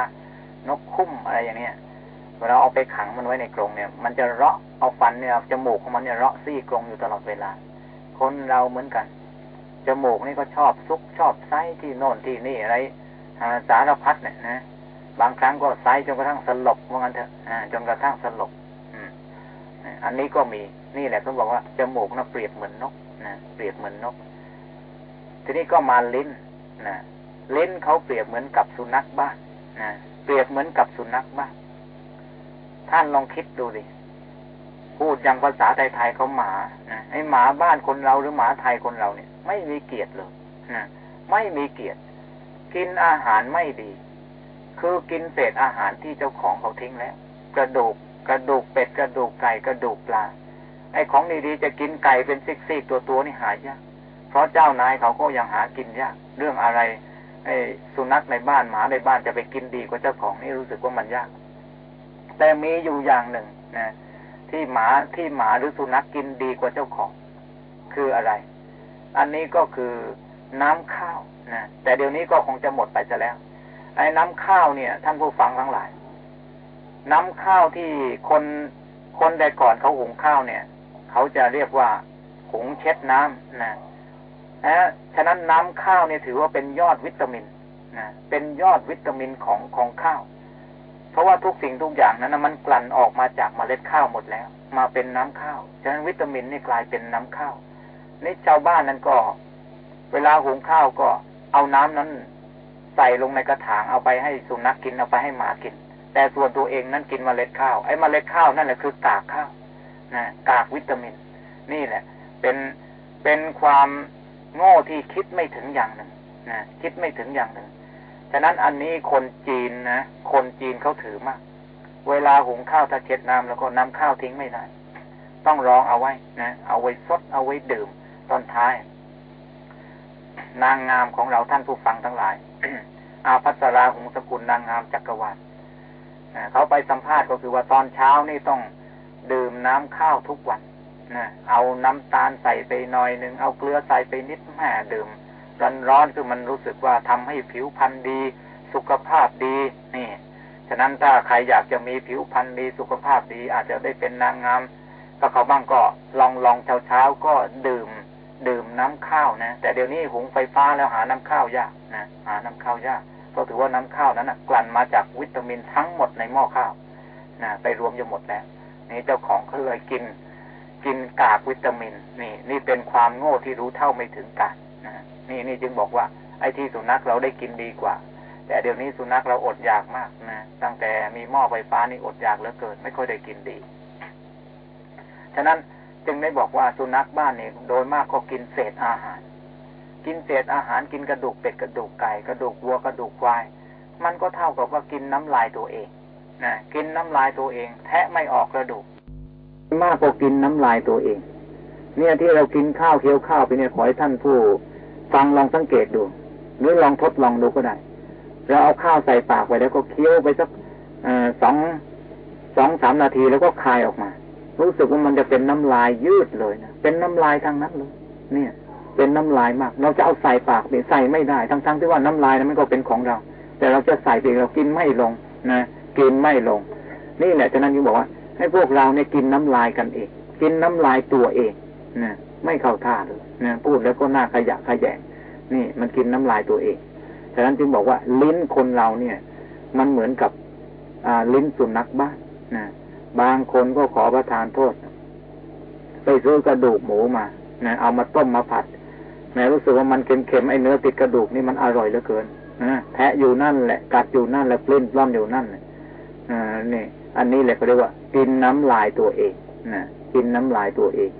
Speaker 1: นกคุ้มอะไรอย่างเนี้ยเวลาเอาไปขังมันไว้ในกรงเนี่ย มันจะเราะเอาฟันเนี่ยจมูกของมันเนี่ยเราะซี่กรงอยู่ตลอดเวลา คนเราเหมือนกัน จมูกนี่ก็ชอบซุกชอบไซที่โน่นที่นี่อะไรสารพัดเนี่ยนะ บางครั้งก็ไซจนกระทั่งสลบว่างั้นเถอะจนกระทั่งสลบอันนี้ก็มีนี่แหละเขาบอกว่าจมูกน่ะเปรียบเหมือนนกนะเปรียบเหมือนนก ทีนี้ก็มาลิ้นนะลิ้นเขาเปรียบเหมือนกับสุนัขบ้านนะเปรียบเหมือนกับสุนัขบ้านท่านลองคิดดูดิพูดอย่างภาษาไทยๆเขาหมานะไอหมาบ้านคนเราหรือหมาไทยคนเราเนี่ย ไม่มีเกียรติเลยนะไม่มีเกียรติ กินอาหารไม่ดี คือกินเศษอาหารที่เจ้าของเขาทิ้งแล้ว กระดูกกระดูกเป็ดกระดูกไก่กระดูกปลาไอ้ของดีๆจะกินไก่เป็นซิกๆตัวตัวนี่หายากเพราะเจ้านายเขาก็ยังหากินยากเรื่องอะไร ไอ้สุนัขในบ้านหมาในบ้านจะไปกินดีกว่าเจ้าของนี่รู้สึกว่ามันยาก แต่มีอยู่อย่างหนึ่งนะที่หมาที่หมาหรือสุนัขกกินดีกว่าเจ้าของ คืออะไร อันนี้ก็คือน้ำข้าวนะแต่เดี๋ยวนี้ก็คงจะหมดไปจะแล้ว ไอ้น้ำข้าวเนี่ย ท่านผู้ฟังทั้งหลาย น้ำข้าวที่คนคนใดก่อนเขาหุงข้าวเนี่ย เขาจะเรียกว่าหุงเช็ดน้ำนะนะฉะนั้นน้ำข้าวเนี่ยถือว่าเป็นยอดวิตามินนะเป็นยอดวิตามินของของข้าว เพราะว่าทุกสิ่งทุกอย่างนั้นมันกลั่นออกมาจากเมล็ดข้าวหมดแล้ว มาเป็นน้ำข้าว ฉะนั้นวิตามินนี่กลายเป็นน้ำข้าวนี่ชาวบ้านนั้นก็ เวลาหุงข้าวก็เอาน้ำนั้น ใส่ลงในกระถางเอาไปให้สุนัขกกินเอาไปให้หมากิน แต่ส่วนตัวเองนั้นกินมเมล็ดข้าวไอ้มเมล็ดข้าวนั่นแหละคือกากข้าวนะกากวิตามิน นี่แหละ เป็นเป็นความโง่ที่คิดไม่ถึงอย่างหนึ่งนะคิดไม่ถึงอย่างหนึ่งฉะนั้นอันนี้คนจีนนะคนจีนเขาถือมาก เวลาหุงข้าวถ้าเช็ดน้ำแล้วก็น้ำข้าวทิ้งไม่ได้ ต้องรองเอาไว้นะเอาไว้ซดเอาไว้ดื่มตอนท้าย นางงามของเราท่านผู้ฟังทั้งหลาย อาพัสราหงสกุลนางงามจักรวาลเขาไปสัมภาษณ์ก็คือว่าตอนเช้านี่ต้องดื่มน้ำข้าวทุกวันนะเอาน้ำตาลใส่ไปหน่อยหนึ่งเอาเกลือใส่ไปนิดแม่ดื่มร้อนๆคือมันรู้สึกว่าทำให้ผิวพรรณดี สุขภาพดีนี่ฉะนั้นถ้าใครอยากจะมีผิวพรรณดีสุขภาพดี อาจจะได้เป็นนางงามก็เขาบ้างก็ลองลองเช้าเช้าก็ดื่ม ดื่มน้ำข้าวนะ แต่เดี๋ยวนี้หุงไฟฟ้าแล้วหาน้ำข้าวยากนะหาน้ำข้าวยากก็ถือว่าน้ำข้าวนั้นนะกลั่นมาจากวิตามินทั้งหมดในหม้อข้าวนะไปรวมอยู่หมดแล้วนี่เจ้าของเขาเลยกิน กินกากวิตามิน นี่ นี่เป็นความโง่ที่รู้เท่าไม่ถึงการนะนี่นี่จึงบอกว่า ไอ้ที่สุนัขเราได้กินดีกว่า แต่เดี๋ยวนี้สุนัขเราอดอยากมากนะตั้งแต่มีหม้อไฟฟ้านี่อดอยากเหลือเกิน ไม่ค่อยได้กินดี ฉะนั้น จึงได้บอกว่าสุนัขบ้านเนี่ยโดยมากก็กินเศษอาหาร กินเศษอาหารกินกระดูกเป็ดกระดูกไก่กระดูกวัวกระดูกควาย มันก็เท่ากับว่ากินน้ำลายตัวเองนะกินน้ำลายตัวเอง แทะไม่ออกกระดูก มากก็กินน้ำลายตัวเอง เนี่ยที่เรากินข้าวเคี้ยวข้าวไปเนี่ยขอให้ท่านผู้ ฟังลองสังเกตดู หรือลองทดลองดูก็ได้เราเอาข้าวใส่ปากไปแล้วก็เคี้ยวไปสักสองสองสามนาทีแล้วก็คายออกมา รู้สึกว่ามันจะเป็นน้ำลายยืดเลยนะเป็นน้ำลายทางนั้นเลย เนี่ย เป็นน้ำลายมาก เราจะเอาใส่ปากเนี่ยใส่ไม่ได้ ทั้งๆที่ว่าน้ำลายนั้นมันก็เป็นของเรา แต่เราจะใส่ไปเรากินไม่ลงนะกินไม่ลง นี่แหละฉะนั้นยิ่งบอกว่า ให้พวกเราเนี่ยกินน้ำลายกันเองกินน้ำลายตัวเองนะไม่เข้าท่าเลยนะพูดแล้วก็น่าขยะขยงนี่มันกินน้ำลายตัวเองฉะนั้นจึงบอกว่าลิ้นคนเราเนี่ย มันเหมือนกับ อ่าลิ้นสุนัขบ้านนะ บางคนก็ขอประทานโทษ ไปซื้อกระดูกหมูมานะเอามาต้มมาผัด แม้รู้สึกว่ามันเค็มๆไอ้เนื้อติดกระดูกนี่มันอร่อยเหลือเกินนะแทะอยู่นั่นแหละกัดอยู่นั่นแหละปลิ้นปล้อมอยู่นั่นอ่านี่ อันนี้แหละเขาเรียกว่า กินน้ำลายตัวเองนะกินน้ำลายตัวเอง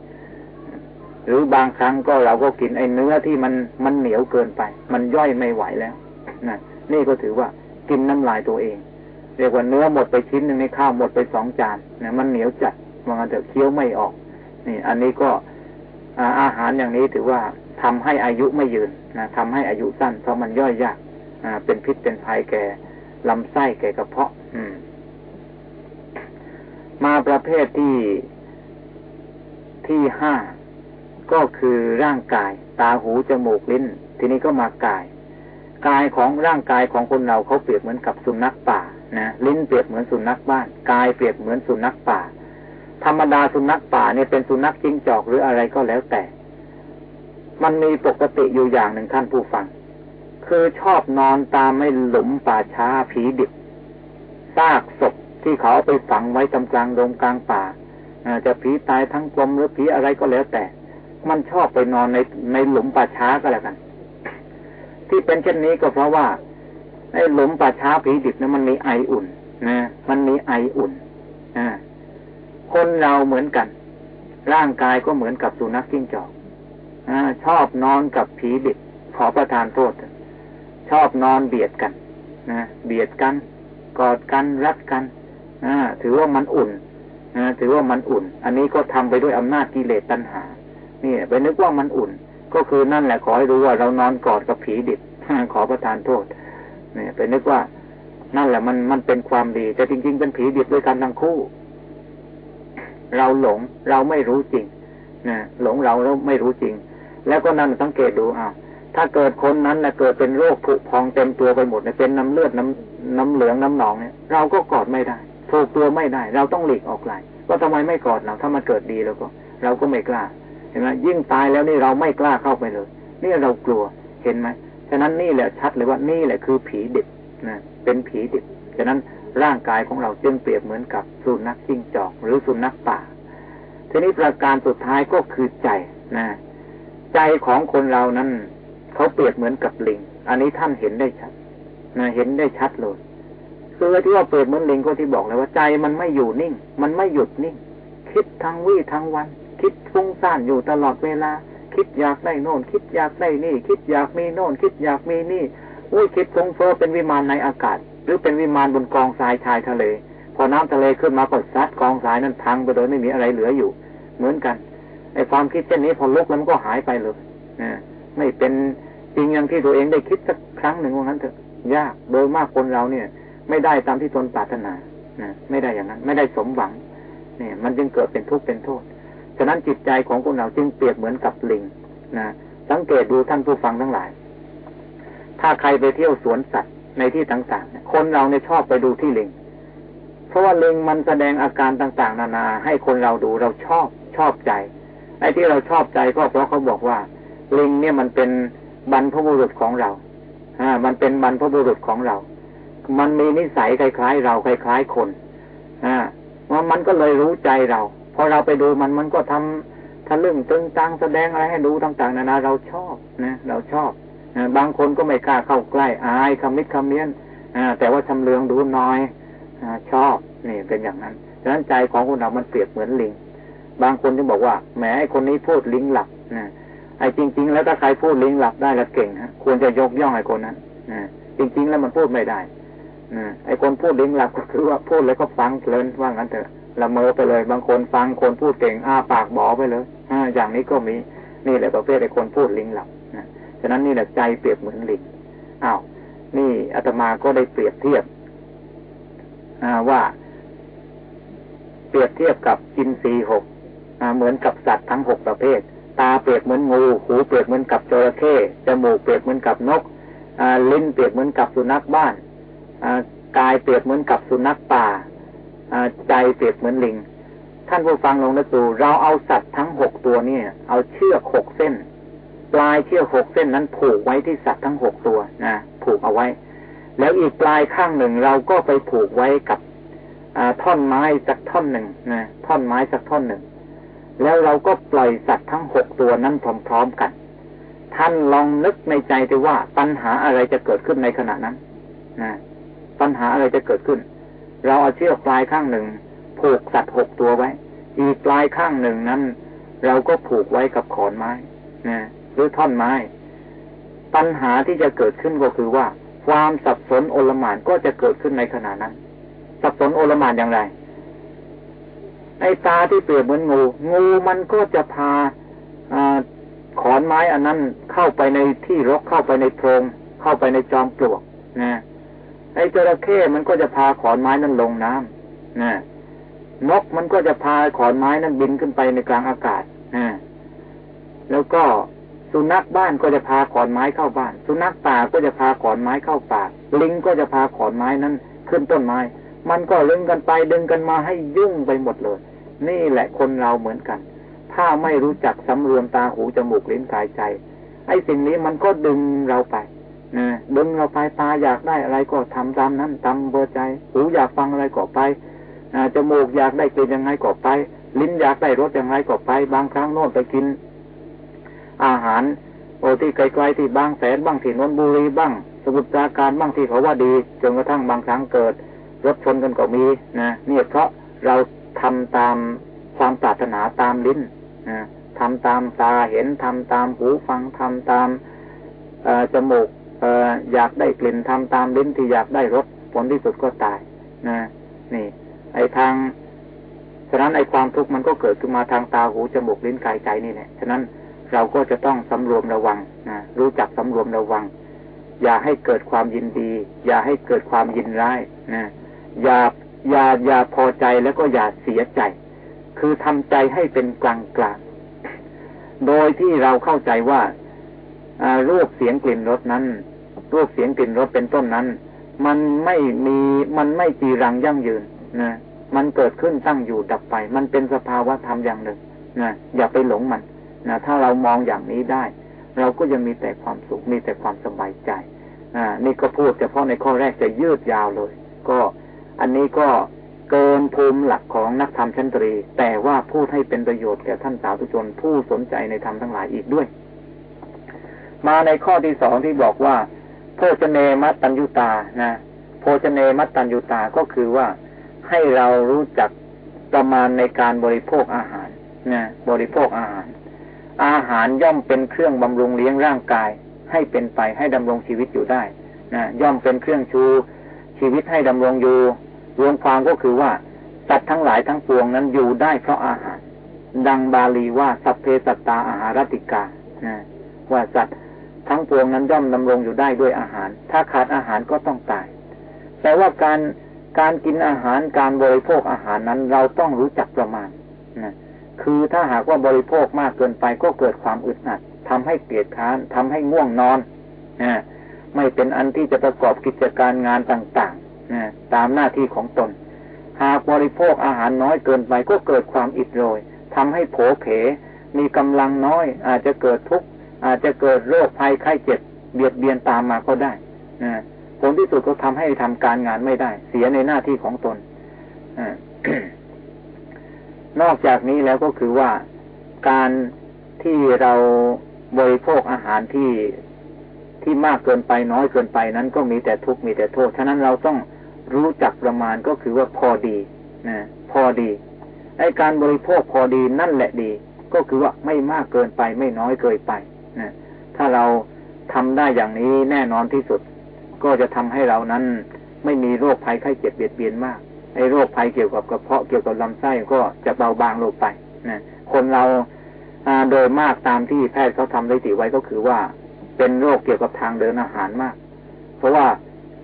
Speaker 1: หรือบางครั้งก็เราก็กินไอ้เนื้อที่มันมันเหนียวเกินไป มันย่อยไม่ไหวแล้วนะนี่ก็ถือว่ากินน้ำลายตัวเอง เรียกว่าเนื้อหมดไปชิ้นหนึ่งในข้าวหมดไปสองจานนะมันเหนียวจัดมันจะเคี้ยวไม่ออก นี่ อันนี้ก็อาหารอย่างนี้ถือว่าทำให้อายุไม่ยืนนะทำให้อายุสั้น เพราะมันย่อยยากเป็นพิษเป็นภัยแก่ลำไส้แก่กระเพาะ อืม มาประเภทที่ที่ห้าก็คือร่างกาย ตาหูจมูกลิ้น ทีนี้ก็มากาย กายของร่างกายของคนเราเขาเปรียบเหมือนกับสุนัขป่า นะลิ้นเปรียบเหมือนสุนัขบ้านกายเปรียบเหมือนสุนัขป่า ธรรมดาสุนัขป่าเนี่ยเป็นสุนัขจิ้งจอกหรืออะไรก็แล้วแต่ มันมีปกติอยู่อย่างหนึ่งท่านผู้ฟัง คือชอบนอนตามไม่หลุมป่าช้าผีดิบซากศพที่เขาไปฝังไว้กำกลางดงกลางป่าจะผีตายทั้งกลมหรือผีอะไรก็แล้วแต่ มันชอบไปนอนในในหลุมป่าช้าก็แล้วกัน ที่เป็นเช่นนี้ก็เพราะว่า ไอ้หลุมป่าช้าผีดิบนะมันมีไออุ่นนะมันมีไออุ่นอ่าคนเราเหมือนกัน ร่างกายก็เหมือนกับสุนัขกิ้งจอกอชอบนอนกับผีดิบขอประทานโทษ ชอบนอนเบียดกันนะเบียดกัน กอดกันรัดกันอถือว่ามันอุ่นนะถือว่ามันอุ่น อันนี้ก็ทำไปด้วยอำนาจกิเลสตัณหา นี่ไปนึกว่ามันอุ่น ก็คือนั่นแหละขอให้รู้ว่าเรานอนกอดกับผีดิบขอประทานโทษ เนี่ยไปนึกว่า นั่นแหละมันมันเป็นความดี แต่จริง ๆ เป็นผีดิบด้วยกันทั้งคู่ เราหลงเราไม่รู้จริงนะหลงเราแล้วไม่รู้จริง แล้วก็นั่นสังเกตดูอ้าวถ้าเกิดคนนั้นนะเกิดเป็นโรคผุพองเต็มตัวไปหมดเนี่ยเป็นน้ำเลือดน้ำน้ำเหลืองน้ำหนองเนี่ยเราก็กอดไม่ได้ถูกตัวไม่ได้ เราต้องหลีกออกไกลก็ทำไมไม่กอดเราถ้ามันเกิดดีแล้วก็ เราก็ไม่กล้า เห็นไหมยิ่งตายแล้วนี่เราไม่กล้าเข้าไปเลย นี่เรากลัวเห็นไหม ฉะนั้นนี่แหละชัดเลยว่านี่แหละคือผีดิบนะเป็นผีดิบฉะนั้นร่างกายของเราจึงเปรียบเหมือนกับสุนัขจิ้งจอก หรือสุนัขป่า ทีนี้ประการสุดท้ายก็คือใจนะใจของคนเรานั้นเขาเปรียบเหมือนกับลิง อันนี้ท่านเห็นได้ชัดนะเห็นได้ชัดเลยคือที่ว่าเปรียบเหมือนลิงก็ที่บอกเลยว่าใจมันไม่อยู่นิ่ง มันไม่หยุดนิ่ง คิดทั้งวี่ทั้งวัน คิดฟุ้งซ่านอยู่ตลอดเวลา คิดอยากได้โน่น คิดอยากได้นี่ คิดอยากมีโน่น คิดอยากมีนี่อุ้ยคิดฟุ้งเฟ้อเป็นวิมานในอากาศ หรือเป็นวิมานบนกองทรายชายทะเล พอน้ำทะเลขึ้นมาก็ซัดกองทรายนั้นพังไปโดยไม่มีอะไรเหลืออยู่ เหมือนกันไอ้ความคิดเช่นนี้พอลุกแล้วมันก็หายไปเลยนะไม่เป็นจริงอย่างที่ตัวเองได้คิดสักครั้งหนึ่งว่างั้นเถอะยากโดยมากคนเราเนี่ย ไม่ได้ตามที่ตนปรารถนานะไม่ได้อย่างนั้น ไม่ได้สมหวัง เนี่ย มันจึงเกิดเป็นทุกข์เป็นโทษ ฉะนั้นจิตใจของคนเราจึงเปรียบเหมือนกับลิงนะสังเกตดูท่านผู้ฟังทั้งหลาย ถ้าใครไปเที่ยวสวนสัตว์ในที่ต่างๆ คนเราเนี่ยชอบไปดูที่ลิง เพราะว่าลิงมันแสดงอาการต่างๆ นานา ให้คนเราดูเราชอบชอบใจ ไอ้ที่เราชอบใจก็เพราะเขาบอกว่า ลิงเนี่ยมันเป็นบรรพบุรุษของเราอ่ามันเป็นบรรพบุรุษของเรา มันมีนิสัยคล้ายๆ เราคล้ายๆคนอ่ามันก็เลยรู้ใจเรา พอเราไปดูมันมันก็ทำทะลึ่งตึงตังแสดงอะไรให้ดูต่าง ๆ นานาเราชอบนะเราชอบบางคนก็ไม่กล้าเข้าใกล้อายคำมิดคำเมียนแต่ว่าชำเลืองดูน้อยอชอบนี่เป็นอย่างนั้นดังนั้นใจของคนเรามันเปรียบเหมือนลิง บางคนจะบอกว่าแหมไอ้คนนี้พูดลิงหลับนะไอ้จริง ๆ แล้วถ้าใครพูดลิงหลับได้แล้วเก่งฮะควรจะยกย่องไอ้คนนั้นนะจริง ๆ แล้วมันพูดไม่ได้นะไอ้คนพูดลิงหลับก็คือว่าพูดแล้วก็ฟังเพลินว่างั้นเถอะ ละเมอไปเลย บางคนฟังคนพูดเก่งอ้าปากบอไปเลยออย่างนี้ก็มีนี่แหละประเภทไอ้คนพูดลิงหลับนะฉะนั้นนี่แหละใจเปรียบเหมือนลิงอ้าวนี่อาตมาก็ได้เปรียบเทียบว่า เปรียบเทียบกับอินทรีหกเหมือนกับสัตว์ทั้งหกประเภท ตาเปรียบเหมือนงู หูเปรียบเหมือนกับจระเข้จมูกเปรียบเหมือนกับนกลิ้นเปรียบเหมือนกับสุนัขบ้านกายเปรียบเหมือนกับสุนัขป่า ใจเปรียบเหมือนลิง ท่านผู้ฟังลงนึกดูเราเอาสัตว์ทั้งหกตัวนี่เอาเชือกหกเส้น ปลายเชือกหกเส้นนั้นผูกไว้ที่สัตว์ทั้งหกตัวนะผูกเอาไว้ แล้วอีกปลายข้างหนึ่งเราก็ไปผูกไว้กับท่อนไม้สักท่อนหนึ่งนะท่อนไม้สักท่อนหนึ่ง แล้วเราก็ปล่อยสัตว์ทั้งหกตัวนั้นพร้อมๆกัน ท่านลองนึกในใจดูว่าปัญหาอะไรจะเกิดขึ้นในขณะนั้นนะปัญหาอะไรจะเกิดขึ้น เราเอาเชือกปลายข้างหนึ่ง ผูกสัตว์หกตัวไว้ อีกปลายข้างหนึ่งนั้น เราก็ผูกไว้กับขอนไม้นะหรือท่อนไม้ ปัญหาที่จะเกิดขึ้นก็คือว่า ความสับสนโอลหมานก็จะเกิดขึ้นในขณะนั้น สับสนโอลหมานอย่างไรไอ้ตาที่เปรียบเหมือนงู งูมันก็จะพาอขอนไม้อันนั้นเข้าไปในที่รกเข้าไปในโพรง เข้าไปในจอมปลวกนะ ไอ้จระเข้มันก็จะพาขอนไม้นั้นลงน้ำนะนกมันก็จะพาขอนไม้นั้นบินขึ้นไปในกลางอากาศนะแล้วก็สุนัขบ้านก็จะพาขอนไม้เข้าบ้าน สุนัขป่าก็จะพาขอนไม้เข้าป่า ลิงก็จะพาขอนไม้นั้นขึ้นต้นไม้ มันก็ลึงกันไปดึงกันมาให้ยุ่งไปหมดเลย นี่แหละคนเราเหมือนกัน ถ้าไม่รู้จักสำรวมตาหูจมูกลิ้นกายใจ ไอ้สิ่งนี้มันก็ดึงเราไป นะดึงเราไปตาอยากได้อะไรก็ทำตามนั้นทำเบอร์ใจหูอยากฟังอะไรก็ไปจมูกอยากได้กลิ่นยังไงก็ไป ลิ้นอยากได้รสยังไงก็ไป บางครั้งโน่นไปกิน อาหารโอที่ไกลๆที่บางแสนบ้างที่นนบุรีบ้าง สมุทรปราการบ้างที่เขาว่าดีจนกระทั่งบางครั้งเกิดรถชนกันก็มีนะเนี่ยเพราะเราทำตามความปรารถนาตามลิ้นนะทำตามตาเห็นทำตามหูฟังทำตามจมูก อยากได้กลิ่นทำตามลิ้นที่อยากได้รสผลที่สุดก็ตายนะนี่ ไอทางฉะนั้นไอความทุกข์มันก็เกิดขึ้นมาทางตาหูจมูกลิ้นกายใจนี่แหละฉะนั้นเราก็จะต้องสำรวมระวังนะรู้จักสำรวมระวัง อย่าให้เกิดความยินดี อย่าให้เกิดความยินร้ายนะอย่าอย่าอย่าพอใจแล้วก็อย่าเสียใจ คือทำใจให้เป็นกลางกลางโดยที่เราเข้าใจว่า รูปเสียงกลิ่นรสนั้น รูปเสียงกลิ่นรสเป็นต้นนั้น มันไม่มีมันไม่จีรังยั่งยืนนะมันเกิดขึ้นตั้งอยู่ดับไป มันเป็นสภาวะธรรมอย่างหนึ่งนะอย่าไปหลงมันนะถ้าเรามองอย่างนี้ได้ เราก็ยังมีแต่ความสุขมีแต่ความสบายใจอ่านี่ก็พูดเฉพาะในข้อแรกจะยืดยาวเลย ก็อันนี้ก็เกินภูมิหลักของนักธรรมชั้นตรี แต่ว่าพูดให้เป็นประโยชน์แก่ท่านสาธุชนผู้สนใจในธรรมทั้งหลายอีกด้วย มาในข้อที่สองที่บอกว่า โภชเนมัตตัญญุตานะ โภชเนมัตตัญญุตาก็คือว่าให้เรารู้จักประมาณในการบริโภคอาหารนะบริโภคอาหาร อาหารย่อมเป็นเครื่องบำรุงเลี้ยงร่างกาย ให้เป็นไปให้ดำรงชีวิตอยู่ได้นะย่อมเป็นเครื่องชูชีวิตให้ดำรงอยู่รวมความก็คือว่าสัตว์ทั้งหลายทั้งปวงนั้นอยู่ได้เพราะอาหาร ดังบาลีว่าสัพเพสัตตาอาหารติกานะว่าสัตว์ ทั้งปวงนั้นย่อมดำรงอยู่ได้ด้วยอาหาร ถ้าขาดอาหารก็ต้องตาย แต่ว่าการการกินอาหารการบริโภคอาหารนั้นเราต้องรู้จักประมาณนะคือถ้าหากว่าบริโภคมากเกินไปก็เกิดความอึดอัดทำให้เกลียดค้านทำให้ง่วงนอนนะไม่เป็นอันที่จะประกอบกิจการงานต่างๆนะตามหน้าที่ของตน หากบริโภคอาหารน้อยเกินไปก็เกิดความอิดโรยทำให้โผเผมีกำลังน้อยอาจจะเกิดทุกข์ อาจจะเกิดโรคภัยไข้เจ็บเบียดเบียนตามมาก็ได้ผลที่สุดก็ทำให้ทำการงานไม่ได้ เสียในหน้าที่ของตนอนอกจากนี้แล้วก็คือว่าการที่เราบริโภคอาหารที่ที่มากเกินไปน้อยเกินไปนั้นก็มีแต่ทุกข์มีแต่โทษ ฉะนั้นเราต้องรู้จักประมาณก็คือว่าพอดีนะพอดีไอ้การบริโภคพอดีนั่นแหละดี ก็คือว่าไม่มากเกินไปไม่น้อยเกินไป ถ้าเราทำได้อย่างนี้แน่นอนที่สุด ก็จะทำให้เรานั้น ไม่มีโรคภัยไข้เจ็บเบียดเบียนมากไอ้โรคภัยเกี่ยวกับกระเพาะเกี่ยวกับลำไส้ก็จะเบาบางลงไปนะคนเราโดยมากตามที่แพทย์เขาทำสถิติไว้ก็คือว่า เป็นโรคเกี่ยวกับทางเดินอาหารมาก เพราะว่า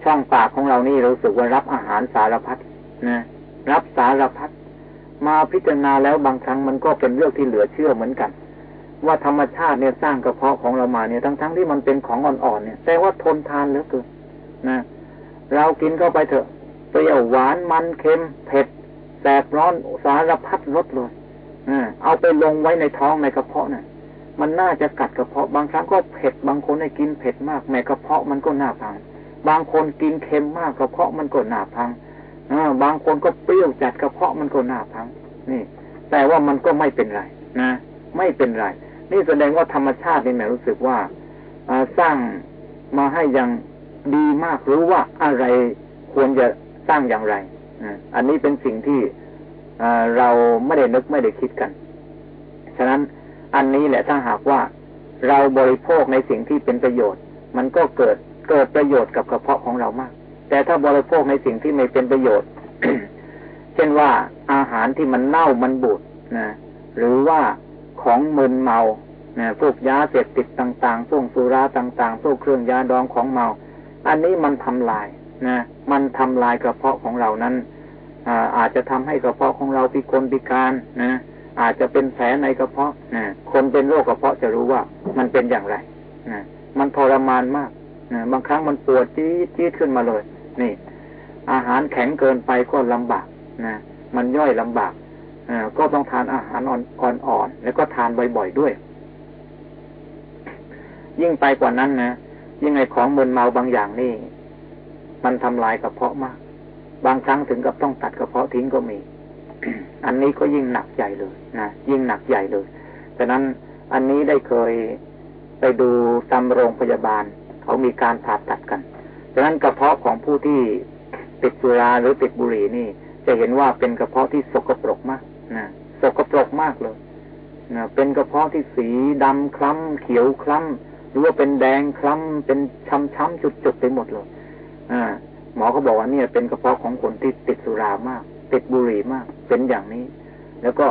Speaker 1: ช่องปากของเรานี่รู้สึกว่ารับอาหารสารพัดนะรับสารพัดมาพิจารณาแล้วบางครั้งมันก็เป็นเรื่องที่เหลือเชื่อเหมือนกัน ว่าธรรมชาติเนี่ยสร้างกระเพาะของเรามาเนี่ยทั้งๆทที่มันเป็นของอ่อนๆเนี่ยแต่ว่าทนทานเหลือเกินนะเรากินเข้าไปเถอะเปรี้ยวหวานมันเค็มเผ็ดแสบร้อนสารพัดรสเลยเอาไปลงไว้ในท้องในกระเพาะเนี่ยมันน่าจะกัดกระเพาะบางครั้งก็เผ็ดบางคนให้กินเผ็ดมากแม่กระเพาะมันก็หน่าพัง บางคนกินเค็มมากกระเพาะมันก็หน่าพังอบางคนก็เปรี้ยวจัดกระเพาะมันก็หน่าพัง นี่ แต่ว่ามันก็ไม่เป็นไรนะ ไม่เป็นไร นี่แสดงว่าธรรมชาตินี่แม่รู้สึกว่าสร้างมาให้ยังดีมากรู้ว่าอะไรควรจะสร้างอย่างไรอันนี้เป็นสิ่งที่เราไม่ได้นึกไม่ได้คิดกัน ฉะนั้นอันนี้แหละถ้าหากว่าเราบริโภคในสิ่งที่เป็นประโยชน์ มันก็เกิดเกิดประโยชน์กับกระเพาะของเรามาก แต่ถ้าบริโภคในสิ่งที่ไม่เป็นประโยชน์ เช่นว่าอาหารที่มันเน่ามันบูดนะ หรือว่า ของมึนเมานะพวกยาเสพติดต่างๆพวกสุราต่างๆพวกเครื่องยาดองของเมา อันนี้มันทำลายนะ มันทำลายกระเพาะของเรานั้นอาอาจจะทำให้กระเพาะของเราพิกลพิการนะ อาจจะเป็นแผลในกระเพาะนะคนเป็นโรคกระเพาะจะรู้ว่ามันเป็นอย่างไรนะมันทรมานมากนะบางครั้งมันปวดจี๊ดจี๊ดขึ้นมาเลย นี่ อาหารแข็งเกินไปก็ลำบากนะ มันย่อยลำบาก ก็ต้องทานอาหารอ่อนๆแล้วก็ทานบ่อยๆด้วย ยิ่งไปกว่านั้นนะยิ่งไอของมึนเมาบางอย่างนี่ มันทำลายกระเพาะมาก บางครั้งถึงกับต้องตัดกระเพาะทิ้งก็มี อันนี้ก็ยิ่งหนักใหญ่เลยนะยิ่งหนักใหญ่เลยฉะนั้นอันนี้ได้เคยไปดูตามโรงพยาบาล เขามีการผ่าตัดกันฉะนั้นกระเพาะของผู้ที่ติดสุราหรือติดบุหรี่นี่ จะเห็นว่าเป็นกระเพาะที่สกปรกมาก นะสกปรกมากเลยนะเป็นกระเพาะที่สีดำคล้ำเขียวคล้ำหรือว่าเป็นแดงคล้ำเป็นช้ำๆจุดๆไปหมดเลยอ่าหมอเขาบอกว่าเนี่ย เป็นกระเพาะของคนที่ติดสุรามาก ติดบุหรี่มาก เป็นอย่างนี้ แล้วก็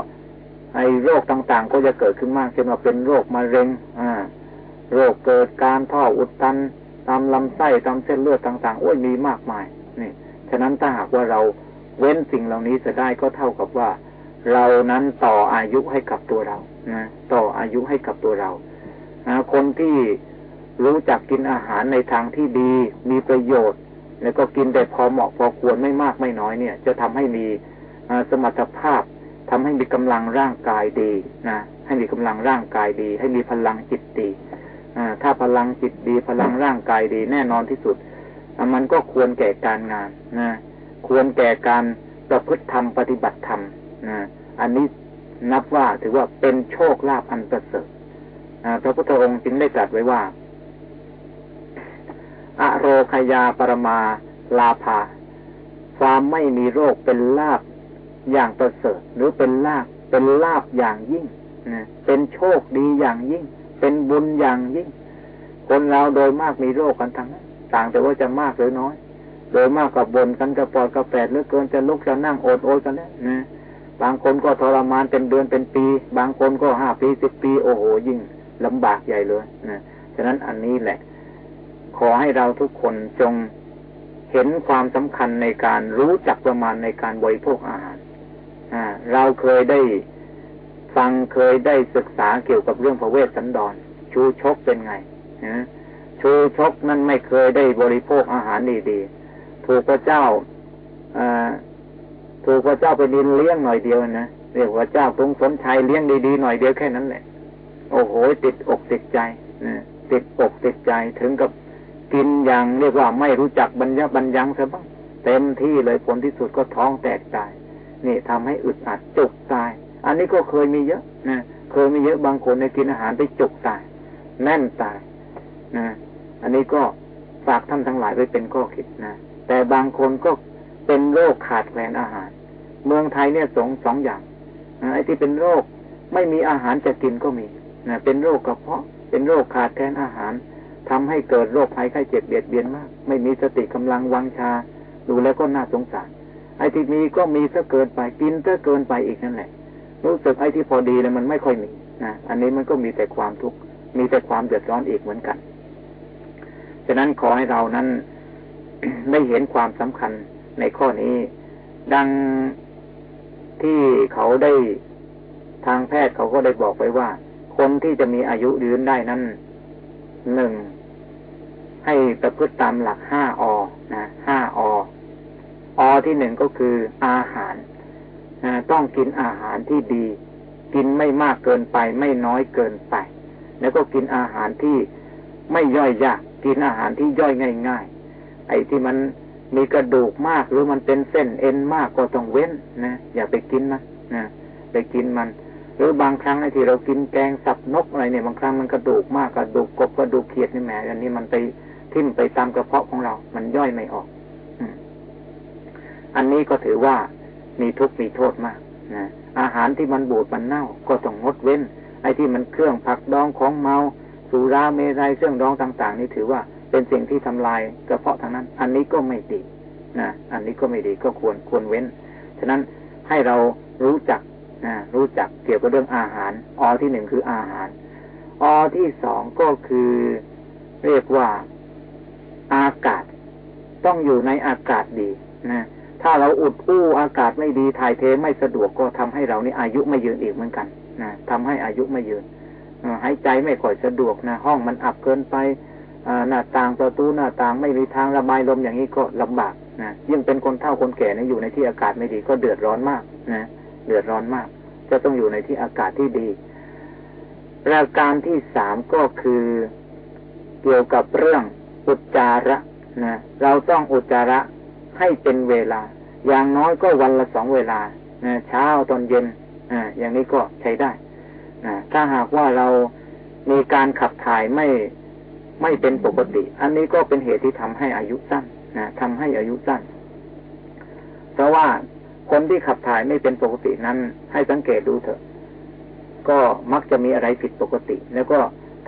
Speaker 1: ไอ้โรคต่างๆ ก็จะเกิดขึ้นมากเช่นว่าเป็นโรคมะเร็ง อ่า โรคเกิดการท่ออุดตัน ตามลำไส้ตามเส้นเลือดต่างๆ โอ้ยมีมากมาย นี่ ฉะนั้นถ้าหากว่าเราเว้นสิ่งเหล่านี้จะได้ก็เท่ากับว่า เรานั้นต่ออายุให้กับตัวเรานะต่ออายุให้กับตัวเราคนที่รู้จักกินอาหารในทางที่ดี มีประโยชน์ แล้วก็กินแต่พอเหมาะพอควรไม่มากไม่น้อยเนี่ย จะทำให้มีสมรรถภาพทำให้มีกำลังร่างกายดีนะให้มีกำลังร่างกายดี ให้มีพลังจิตดีถ้าพลังจิตดีพลังร่างกายดีแน่นอนที่สุด มันก็ควรแก่การงานนะควรแก่การประพฤติธรรมปฏิบัติธรรม อันนี้นับว่าถือว่าเป็นโชคลาภอันประเสริฐพระพุทธองค์จึงได้ตรัสไว้ว่า อโรคยาปรมาลาภาความไม่มีโรคเป็นลาบอย่างประเสริฐ หรือเป็นลาบเป็นลาบอย่างยิ่งเป็นโชคดีอย่างยิ่ง เป็นบุญอย่างยิ่ง คนเราโดยมากมีโรคกันทั้งนั้นต่างแต่ว่าจะมากหรือน้อย โดยมากกับบนกันกระปอดกระแปดหรือเกินจะลุกจะนั่งโอดโอยกันแล้วนะ บางคนก็ทรมานเป็นเดือนเป็นปี บางคนก็ห้าปีสิบปี โอ้โหยิ่งลำบากใหญ่เลยนะฉะนั้นอันนี้แหละ ขอให้เราทุกคนจงเห็นความสำคัญในการรู้จักประมาณในการบริโภคอาหารเราเคยได้ฟังเคยได้ศึกษาเกี่ยวกับเรื่องพระเวสสันดร ชูชกเป็นไงชูชกนั้นไม่เคยได้บริโภคอาหารดีๆถูกพระเจ้า ถูกพระเจ้าไปดินเลี้ยงหน่อยเดียวนะเรียกว่าเจ้าทรงสนชัยเลี้ยงดีๆหน่อยเดียวแค่นั้นแหละ โอ้โหติดอกติดใจนะติดอกติดใจถึงกับกินอย่างเรียกว่าไม่รู้จักบรรยบรรยังซะบ้างเต็มที่เลยผลที่สุดก็ท้องแตกตายนี่ทำให้อึดอัดจุกตาย อันนี้ก็เคยมีเยอะนะเคยมีเยอะบางคนในกินอาหารไปจุกตายแน่นตายนะอันนี้ก็ฝากท่านทั้งหลายไว้เป็นข้อคิดนะแต่บางคนก็เป็นโรคขาดแคลนอาหาร เมืองไทยเนี่ยสองสองอย่างไอ้ที่เป็นโรคไม่มีอาหารจะกินก็มีนะเป็นโรคกระเพาะ เป็นโรคขาดแคลนอาหารทำให้เกิดโรคภัยไข้เจ็บเบียดเบียนมาก ไม่มีสติกำลังวังชา ดูแล้วก็น่าสงสาร ไอ้ที่มีก็มีซะเกินไป กินซะเกินไปอีกนั่นแหละ รู้สึกไอ้ที่พอดีแล้วมันไม่ค่อยมีนะ อันนี้มันก็มีแต่ความทุกข์ มีแต่ความเดือดร้อนอีกเหมือนกัน ฉะนั้นขอให้เรานั้นได้เห็นความสำคัญในข้อนี้ ดัง ที่เขาได้ทางแพทย์เขาก็ได้บอกไว้ว่า คนที่จะมีอายุยืนได้นั้นหนึ่งให้ประพฤติตามหลักห้าอนะห้าออที่หนึ่งก็คืออาหารต้องกินอาหารที่ดี กินไม่มากเกินไป ไม่น้อยเกินไป แล้วก็กินอาหารที่ไม่ย่อยยาก กินอาหารที่ย่อยง่าย ๆ ไอ้ที่มัน มีกระดูกมากหรือมันเป็นเส้นเอ็นมากก็ต้องเว้นนะอย่าไปกินนะนะไปกินมัน หรือบางครั้งไอ้ที่เรากินแกงสับนกอะไรเนี่ยบางครั้งมันกระดูกมากกระดูกกบกระดูกเขียดนี่แหมอันนี้มันไปทิ่มไปตามกระเพาะของเรา มันย่อยไม่ออกอันนี้ก็ถือว่ามีทุกข์มีโทษมากนะอาหารที่มันบูดมันเน่าก็ต้องงดเว้น ไอ้ที่มันเครื่องผักดองของเมาสุราเมรัยเครื่องดองต่าง ๆ นี่ถือว่า เป็นสิ่งที่ทำลายกระเพาะทางนั้น อันนี้ก็ไม่ดีนะอันนี้ก็ไม่ดีก็ควรควรเว้น ฉะนั้นให้เรารู้จักนะรู้จักเกี่ยวกับเรื่องอาหารอที่หนึ่งคืออาหารอที่สองก็คือเรียกว่าอากาศ ต้องอยู่ในอากาศดีนะถ้าเราอุดอู้อากาศไม่ดีถ่ายเทไม่สะดวกก็ทำให้เรานี่อายุไม่ยืนอีกเหมือนกันนะทำให้อายุไม่ยืนหายใจไม่ค่อยสะดวกนะห้องมันอับเกินไป หน้าต่างประตูหน้าต่างไม่มีทางระบายลมอย่างนี้ก็ลำบากนะยิ่งเป็นคนเฒ่าคนแก่เนะอยู่ในที่อากาศไม่ดีก็เดือดร้อนมากนะเดือดร้อนมาก จะต้องอยู่ในที่อากาศที่ดีรายการที่สามก็คือเกี่ยวกับเรื่องอุจจาระนะเราต้องอุจจาระให้เป็นเวลา อย่างน้อยก็วันละสองเวลานะเช้าตอนเย็นอ่าอย่างนี้ก็ใช้ได้นะถ้าหากว่าเรามีการขับถ่ายไม่ ไม่เป็นปกติ อันนี้ก็เป็นเหตุที่ทำให้อายุสั้นนะทำให้อายุสั้น เพราะว่าคนที่ขับถ่ายไม่เป็นปกตินั้น ให้สังเกตดูเถอะ ก็มักจะมีอะไรผิดปกติ แล้วก็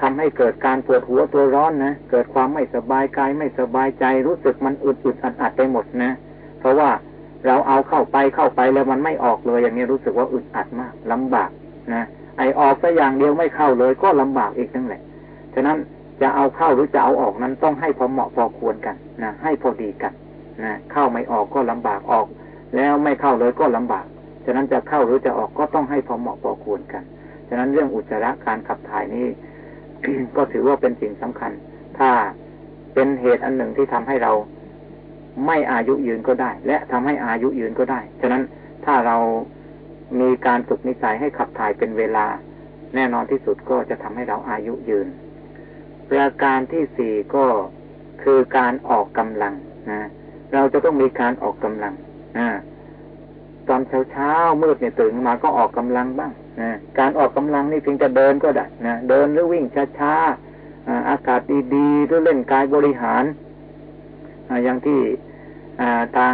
Speaker 1: ทำให้เกิดการปวดหัวตัวร้อนนะ เกิดความไม่สบายกายไม่สบายใจรู้สึกมันอึดอึดอัดอัดไปหมดนะ เพราะว่าเราเอาเข้าไปเข้าไปแล้วมันไม่ออกเลย อย่างนี้รู้สึกว่าอึดอัดมากลำบากนะไอออกสัอย่างเดียวไม่เข้าเลย ก็ลำบากอีกนั่นแหละ ฉะนั้น จะเอาเข้าหรือจะเอาออกนั้นต้องให้พอเหมาะพอควรกันนะให้พอดีกันนะเข้าไม่ออกก็ลำบากออก แล้วไม่เข้าเลยก็ลำบากฉะนั้นจะเข้าหรือจะออกก็ต้องให้พอเหมาะพอควรกันฉะนั้นเรื่องอุจจาระการขับถ่ายนี้ก็ถือว่าเป็นสิ่งสำคัญ ถ้าเป็นเหตุอันหนึ่งที่ทำให้เราไม่อายุยืนก็ได้ และทำให้อายุยืนก็ได้ ฉะนั้นถ้าเรามีการฝึกนิสัยให้ขับถ่ายเป็นเวลา แน่นอนที่สุดก็จะทำให้เราอายุยืน ประการที่สี่ก็คือการออกกำลังนะเราจะต้องมีการออกกำลังนะตอนเช้าเช้ามืดเนี่ยตื่นมาก็ออกกำลังบ้างนะการออกกำลังนี่เพียงจะเดินก็ได้นะเดินหรือวิ่งช้าๆอากาศดีๆหรือเล่นกายบริหารอย่างที่ทาง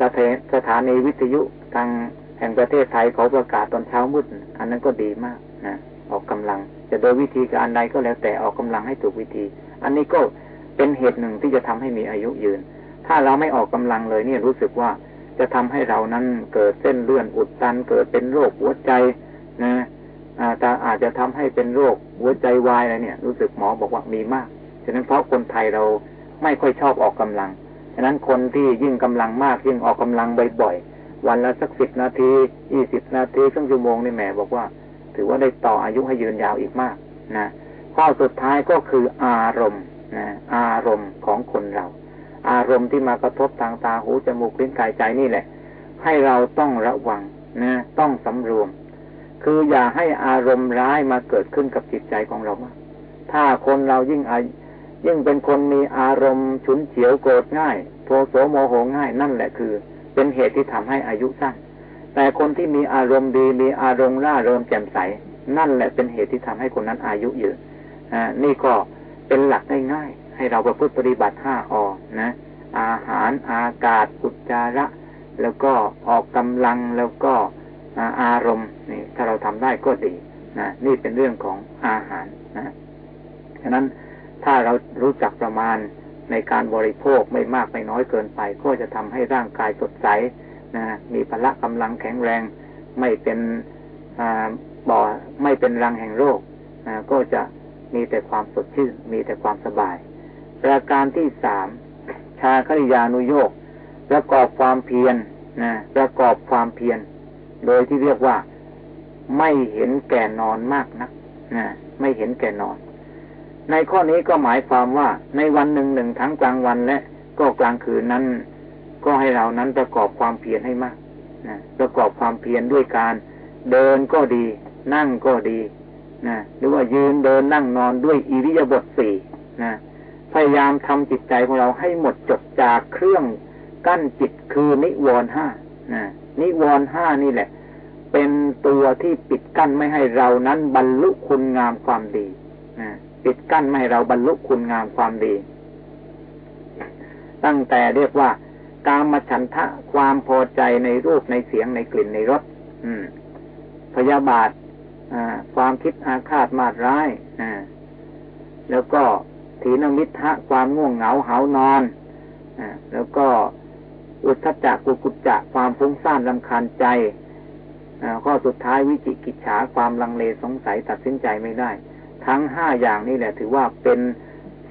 Speaker 1: สถาสถานีวิทยุทางแห่งประเทศไทยเขาประกาศตอนเช้ามืดอันนั้นก็ดีมากนะออกกำลัง จะโดยวิธีการใดก็แล้วแต่ออกกำลังให้ถูกวิธี อันนี้ก็เป็นเหตุหนึ่งที่จะทำให้มีอายุยืน ถ้าเราไม่ออกกำลังเลยเนี่ยรู้สึกว่าจะทำให้เรานั้นเกิดเส้นเลื่อนอุดตัน เกิดเป็นโรคหัวใจนะแต่อาจจะทำให้เป็นโรคหัวใจวายอะไรเนี่ย รู้สึกหมอบอกว่ามีมาก ฉะนั้นเพราะคนไทยเราไม่ค่อยชอบออกกำลัง ฉะนั้นคนที่ยิ่งกำลังมากยิ่งออกกำลังบ่อยๆ วันละสักสิบนาทียี่สิบนาทีครึ่งชั่วโมงนี่แหมบอกว่า ถือว่าได้ต่ออายุให้ยืนยาวอีกมากนะข้อสุดท้ายก็คืออารมณ์นะอารมณ์ของคนเรา อารมณ์ที่มากระทบทางตาหูจมูกลิ้นกายใจนี่แหละ ให้เราต้องระวังนะต้องสำรวม คืออย่าให้อารมณ์ร้ายมาเกิดขึ้นกับจิตใจของเราถ้าคนเรายิ่งอายิ่งเป็นคนมีอารมณ์ฉุนเฉียวโกรธง่าย โทโสโมโหง่ายนั่นแหละคือ เป็นเหตุที่ทำให้อายุสั้น แต่คนที่มีอารมณ์ดีมีอารมณ์ร่าเริงแจ่มใส นั่นแหละเป็นเหตุที่ทำให้คนนั้นอายุยืนอ่านี่ก็เป็นหลักง่ายๆให้เราประพฤติปฏิบัติห้าอนะ อาหารอากาศอุจจาระ แล้วก็ออกกำลังแล้วก็อารมณ์นี่ถ้าเราทำได้ก็ดีนะนี่เป็นเรื่องของอาหารนะฉะนั้นถ้าเรารู้จักประมาณในการบริโภคไม่มากไม่น้อยเกินไป ก็จะทำให้ร่างกายสดใส นะมีพละกำลังแข็งแรง ไม่เป็นบ่อไม่เป็นรังแห่งโรคนะก็จะมีแต่ความสดชื่น มีแต่ความสบาย ประการที่สามชาคริยานุโยกประกอบความเพียรนะประกอบความเพียร โดยที่เรียกว่าไม่เห็นแก่นอนมากนะนะไม่เห็นแก่นอน ในข้อนี้ก็หมายความว่าในวันหนึ่งหนึ่งทั้งกลางวันและก็กลางคืนนั้น ก็ให้เรานั้นประกอบความเพียรให้มากนะประกอบความเพียรด้วยการเดินก็ดี นั่งก็ดีนะหรือว่ายืนเดินนั่งนอนด้วยอิริยาบถสี่นะพยายามทำจิตใจของเราให้หมดจดจากเครื่องกั้นจิตคือนิวรณ์ห้านะนิวรณ์ห้านี่แหละ เป็นตัวที่ปิดกั้นไม่ให้เรานั้นบรรลุคุณงามความดีนะปิดกั้นไม่ให้เราบรรลุคุณงามความดี ตั้งแต่เรียกว่า กามฉันทะความพอใจในรูปในเสียงในกลิ่นในรสพยาบาทความคิดอาฆาตมาดร้ายแล้วก็ถีนมิทะความง่วงเหงาเหานอนอแล้วก็อุทธจักกุกุจจะความฟุ้งซ่านลำคาญใจข้อสุดท้ายวิจิกิจฉาความลังเลสงสัยตัดสินใจไม่ได้ ทั้งห้าอย่างนี้แหละ ถือว่าเป็น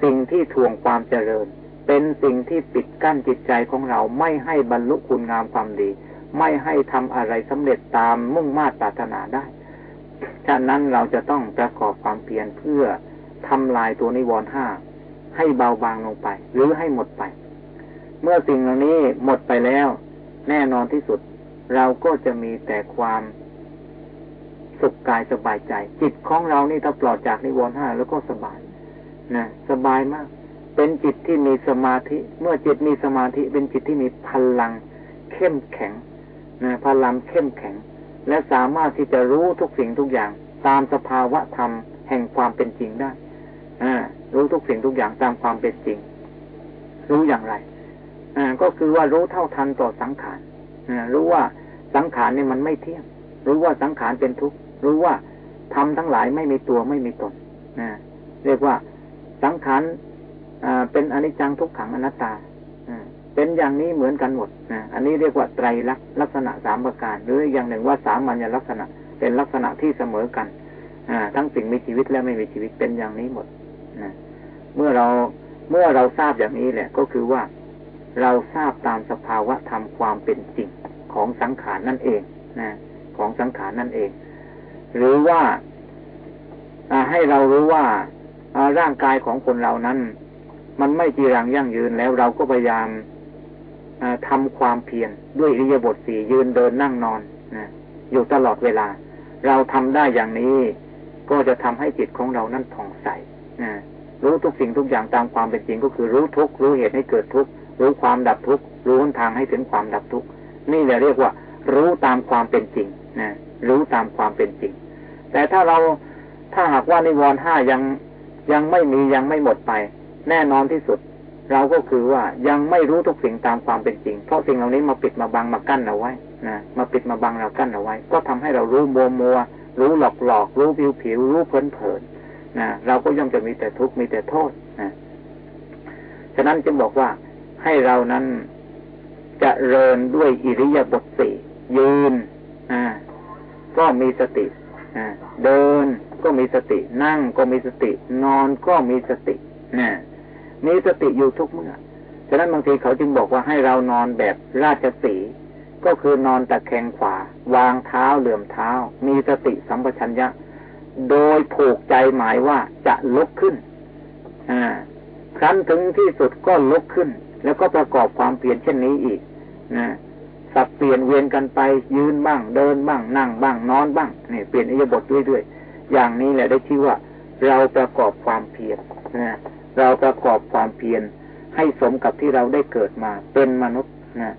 Speaker 1: สิ่งที่ทวงความเจริญ เป็นสิ่งที่ปิดกั้นจิตใจของเราไม่ให้บรรลุคุณงามความดี ไม่ให้ทำอะไรสำเร็จตามมุ่งมาตรปรารถนาได้ ฉะนั้นเราจะต้องประกอบความเพียรเพื่อทำลายตัวนิวรณ์ห้าให้เบาบางลงไป หรือให้หมดไป เมื่อสิ่งเหล่านี้หมดไปแล้ว แน่นอนที่สุด เราก็จะมีแต่ความสุขกายสบายใจ จิตของเรานี่ถ้าปลอดจากนิวรณ์ห้าแล้วก็สบายนะสบายมาก เป็นจิตที่มีสมาธิ เมื่อจิตมีสมาธิ เป็นจิตที่มีพลัง เข้มแข็งนะพลังเข้มแข็ง และสามารถที่จะรู้ทุกสิ่งทุกอย่าง ตามสภาวะธรรมแห่งความเป็นจริงได้อรู้ทุกสิ่งทุกอย่างตามความเป็นจริง รู้อย่างไรอก็คือว่ารู้เท่าทันต่อสังขารรู้ว่าสังขารเนี่ยมันไม่เที่ยง รู้ว่าสังขารเป็นทุกข์ รู้ว่าทำทั้งหลายไม่มีตัวไม่มีตนเรียกว่าสังขาร เป็นอนิจจังทุกขังอนัตตาเป็นอย่างนี้เหมือนกันหมดนะอันนี้เรียกว่าไตรลักษณ์ลักษณะสามประการ หรืออย่างหนึ่งว่าสามัญลักษณะ เป็นลักษณะที่เสมอกันอทั้งสิ่งมีชีวิตและไม่มีชีวิตเป็นอย่างนี้หมดนะเมื่อเราเมื่อเราทราบอย่างนี้แหละ ก็คือว่าเราทราบตามสภาวะธรรมความเป็นจริงของสังขารนั่นเองนะของสังขารนั่นเอง หรือว่าให้เรารู้ว่าร่างกายของคนเรานั้น มันไม่จีรังยั่งยืนแล้วเราก็พยายามทำความเพียรด้วยอิริยาบถสี่ยืนเดินนั่งนอนนะอยู่ตลอดเวลา เราทำได้อย่างนี้ ก็จะทำให้จิตของเรานั้นผ่องใสนะรู้ทุกสิ่งทุกอย่างตามความเป็นจริงก็คือรู้ทุกรู้เหตุให้เกิดทุกรู้ความดับทุกรู้ทางให้ถึงความดับทุกนี่เราเรียกว่า รู้ตามความเป็นจริงนะรู้ตามความเป็นจริง แต่ถ้าเราถ้าหากว่านิวรณ์ห้ายังยังไม่มียังไม่หมดไป แน่นอนที่สุด เราก็คือว่ายังไม่รู้ทุกสิ่งตามความเป็นจริง เพราะสิ่งเหล่านี้มาปิดมาบังมากั้นเอาไว้นะมาปิดมาบังเรากั้นเอาไว้ ก็ทำให้เรารู้มัวมัวรู้หลอกหลอกรู้ผิวผิวรู้เพลินเพลินนะเราก็ย่อมจะมีแต่ทุกข์มีแต่โทษนะฉะนั้นจึงบอกว่าให้เรานั้นจะเริญด้วยอิริยาบถสี่ยืนอ่าก็มีสติอ่าเดินก็มีสติ นั่งก็มีสติ นอนก็มีสตินะ มีสติอยู่ทุกเมื่อ ฉะนั้นบางทีเขาจึงบอกว่าให้เรานอนแบบราชสีก็คือนอนตะแคงขวา วางเท้าเหลื่อมเท้า มีสติสัมปชัญญะ โดยผูกใจหมายว่าจะลุกขึ้นอ่าครั้นถึงที่สุดก็ลุกขึ้น แล้วก็ประกอบความเปลี่ยนเช่นนี้อีกนะสับเปลี่ยนเวียนกันไปยืนบ้าง เดินบ้าง นั่งบ้าง นอนบ้างนี่เปลี่ยนอิยาบทเรื่อยๆอย่างนี้แหละได้ชื่อว่า เราประกอบความเพียรนะ เราประกอบความเพียรให้สมกับที่เราได้เกิดมา เป็นมนุษย์นะ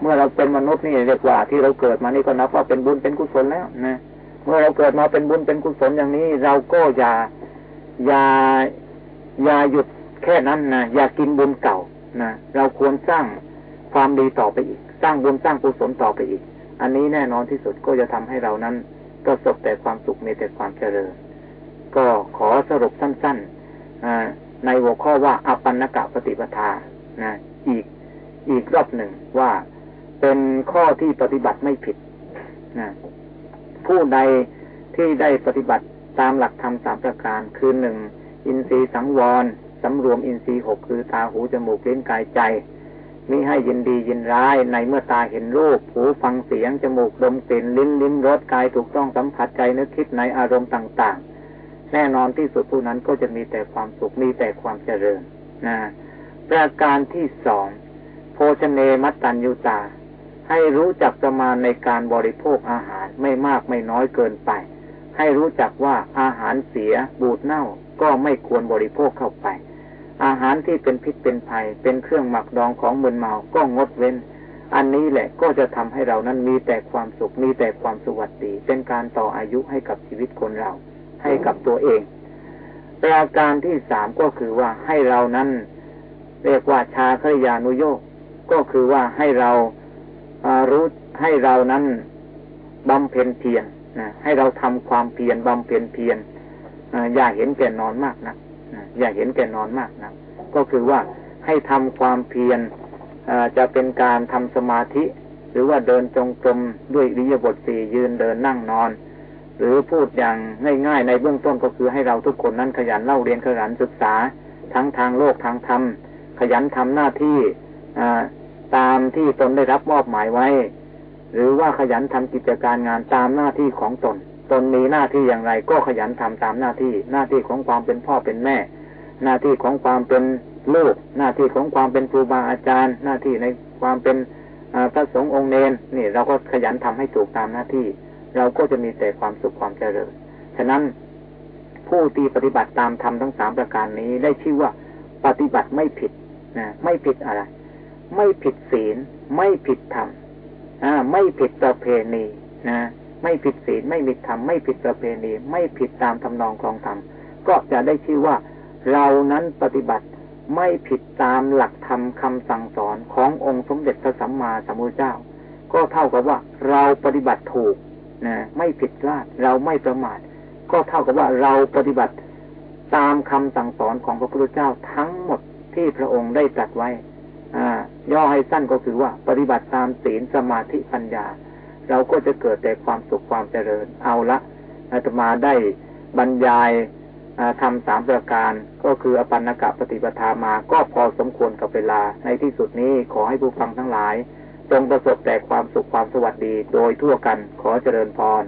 Speaker 1: เมื่อเราเป็นมนุษย์นี่เรียกว่าที่เราเกิดมานี่ก็นับว่าเป็นบุญเป็นกุศลแล้วนะเมื่อเราเกิดมาเป็นบุญเป็นกุศลอย่างนี้ เราก็อย่าอย่าอย่าหยุดแค่นั้นนะอย่ากินบุญเก่านะเราควรสร้างความดีต่อไปอีก สร้างบุญสร้างกุศลต่อไปอีก อันนี้แน่นอนที่สุดก็จะทำให้เรานั้นประสบแต่ความสุขมีแต่ความเจริญ ก็ขอสรุปสั้นๆ ในหัวข้อว่าอปันนกะปฏิปทานะอีกอีกรอบหนึ่งว่าเป็นข้อที่ปฏิบัติไม่ผิดนะผู้ใดที่ได้ปฏิบัติตามหลักธรรมสามประการ คือหนึ่งอินทรีย์สังวรสำรวมอินทรีย์หกคือตาหูจมูกลิ้นกายใจมิให้ยินดียินร้ายในเมื่อตาเห็นรูปหูฟังเสียงจมูกดมกลิ่นลิ้นลิ้มรสกายถูกต้องสัมผัสใจนึกคิดในอารมณ์ต่าง แน่นอนที่สุดผู้นั้นก็จะมีแต่ความสุขมีแต่ความเจริญนะประการที่สองโภชเนมัตตัญยุตา ให้รู้จักประมาณในการบริโภคอาหารไม่มากไม่น้อยเกินไป ให้รู้จักว่าอาหารเสียบูดเน่าก็ไม่ควรบริโภคเข้าไป อาหารที่เป็นพิษเป็นภัย เป็นเครื่องหมักดองของมึนเมาก็งดเว้น อันนี้แหละก็จะทำให้เรานั้นมีแต่ความสุขมีแต่ความสวัสดีเป็นการต่ออายุให้กับชีวิตคนเรา ให้กับตัวเองประการที่สามก็คือว่าให้เรานั้น เรียกว่าชาคยานุโยกก็คือว่าให้เรารู้ให้เรานั้นบำเพ็ญเพียรนะให้เราทำความเพียรบำเพ็ญเพียรอย่าเห็นแก่นอนมากนะอย่าเห็นแก่นอนมากนะก็คือว่าให้ทำความเพียรจะเป็นการทำสมาธิ หรือว่าเดินจงกรมด้วยวิยบทสี่ยืนเดินนั่งนอน หรือพูดอย่างง่ายๆในเบื้องต้นก็คือให้เราทุกคนนั้นขยันเล่าเรียนขยันศึกษา ทั้งทางโลกทางธรรมขยันทำหน้าที่ตามที่ตนได้รับมอบหมายไว้ หรือว่าขยันทำกิจการงานตามหน้าที่ของตน ตนมีหน้าที่อย่างไร ก็ขยันทำตามหน้าที่ หน้าที่ของความเป็นพ่อเป็นแม่ หน้าที่ของความเป็นลูก หน้าที่ของความเป็นครูบาอาจารย์ หน้าที่ในความเป็นพระสงฆ์องค์เนนนี่เราก็ขยันทำให้ถูกตามหน้าที่ เราก็จะมีแต่ความสุขความเจริญ ฉะนั้นผู้ที่ปฏิบัติตามธรรมทั้งสามประการนี้ได้ชื่อว่าปฏิบัติไม่ผิดนะไม่ผิดอะไร ไม่ผิดศีล ไม่ผิดธรรมอ่าไม่ผิดประเพณีนะไม่ผิดศีลไม่ผิดธรรมไม่ผิดประเพณี ไม่ผิดตามทำนองครองธรรมก็จะได้ชื่อว่าเรานั้นปฏิบัติไม่ผิดตามหลักธรรมคาสั่งสอนขององค์สมเด็จพระสัมมาสัมพุทธเจ้า ก็เท่ากับว่าเราปฏิบัติถูก นะไม่ผิดพลาดเราไม่ประมาท ก็เท่ากับว่าเราปฏิบัติตามคำสั่งสอนของพระพุทธเจ้าทั้งหมดที่พระองค์ได้ตรัสไว้ อ่า ย่อให้สั้นก็คือว่าปฏิบัติตามศีลสมาธิปัญญา เราก็จะเกิดแต่ความสุขความเจริญ เอาละอาตมาได้บรรยายทำสามประการก็คืออปันนกะปฏิปทามาก็พอสมควรกับเวลาในที่สุดนี้ขอให้ผู้ฟังทั้งหลาย จงประสบแต่ความสุขความสวัสดีโดยทั่วกันขอเจริญพร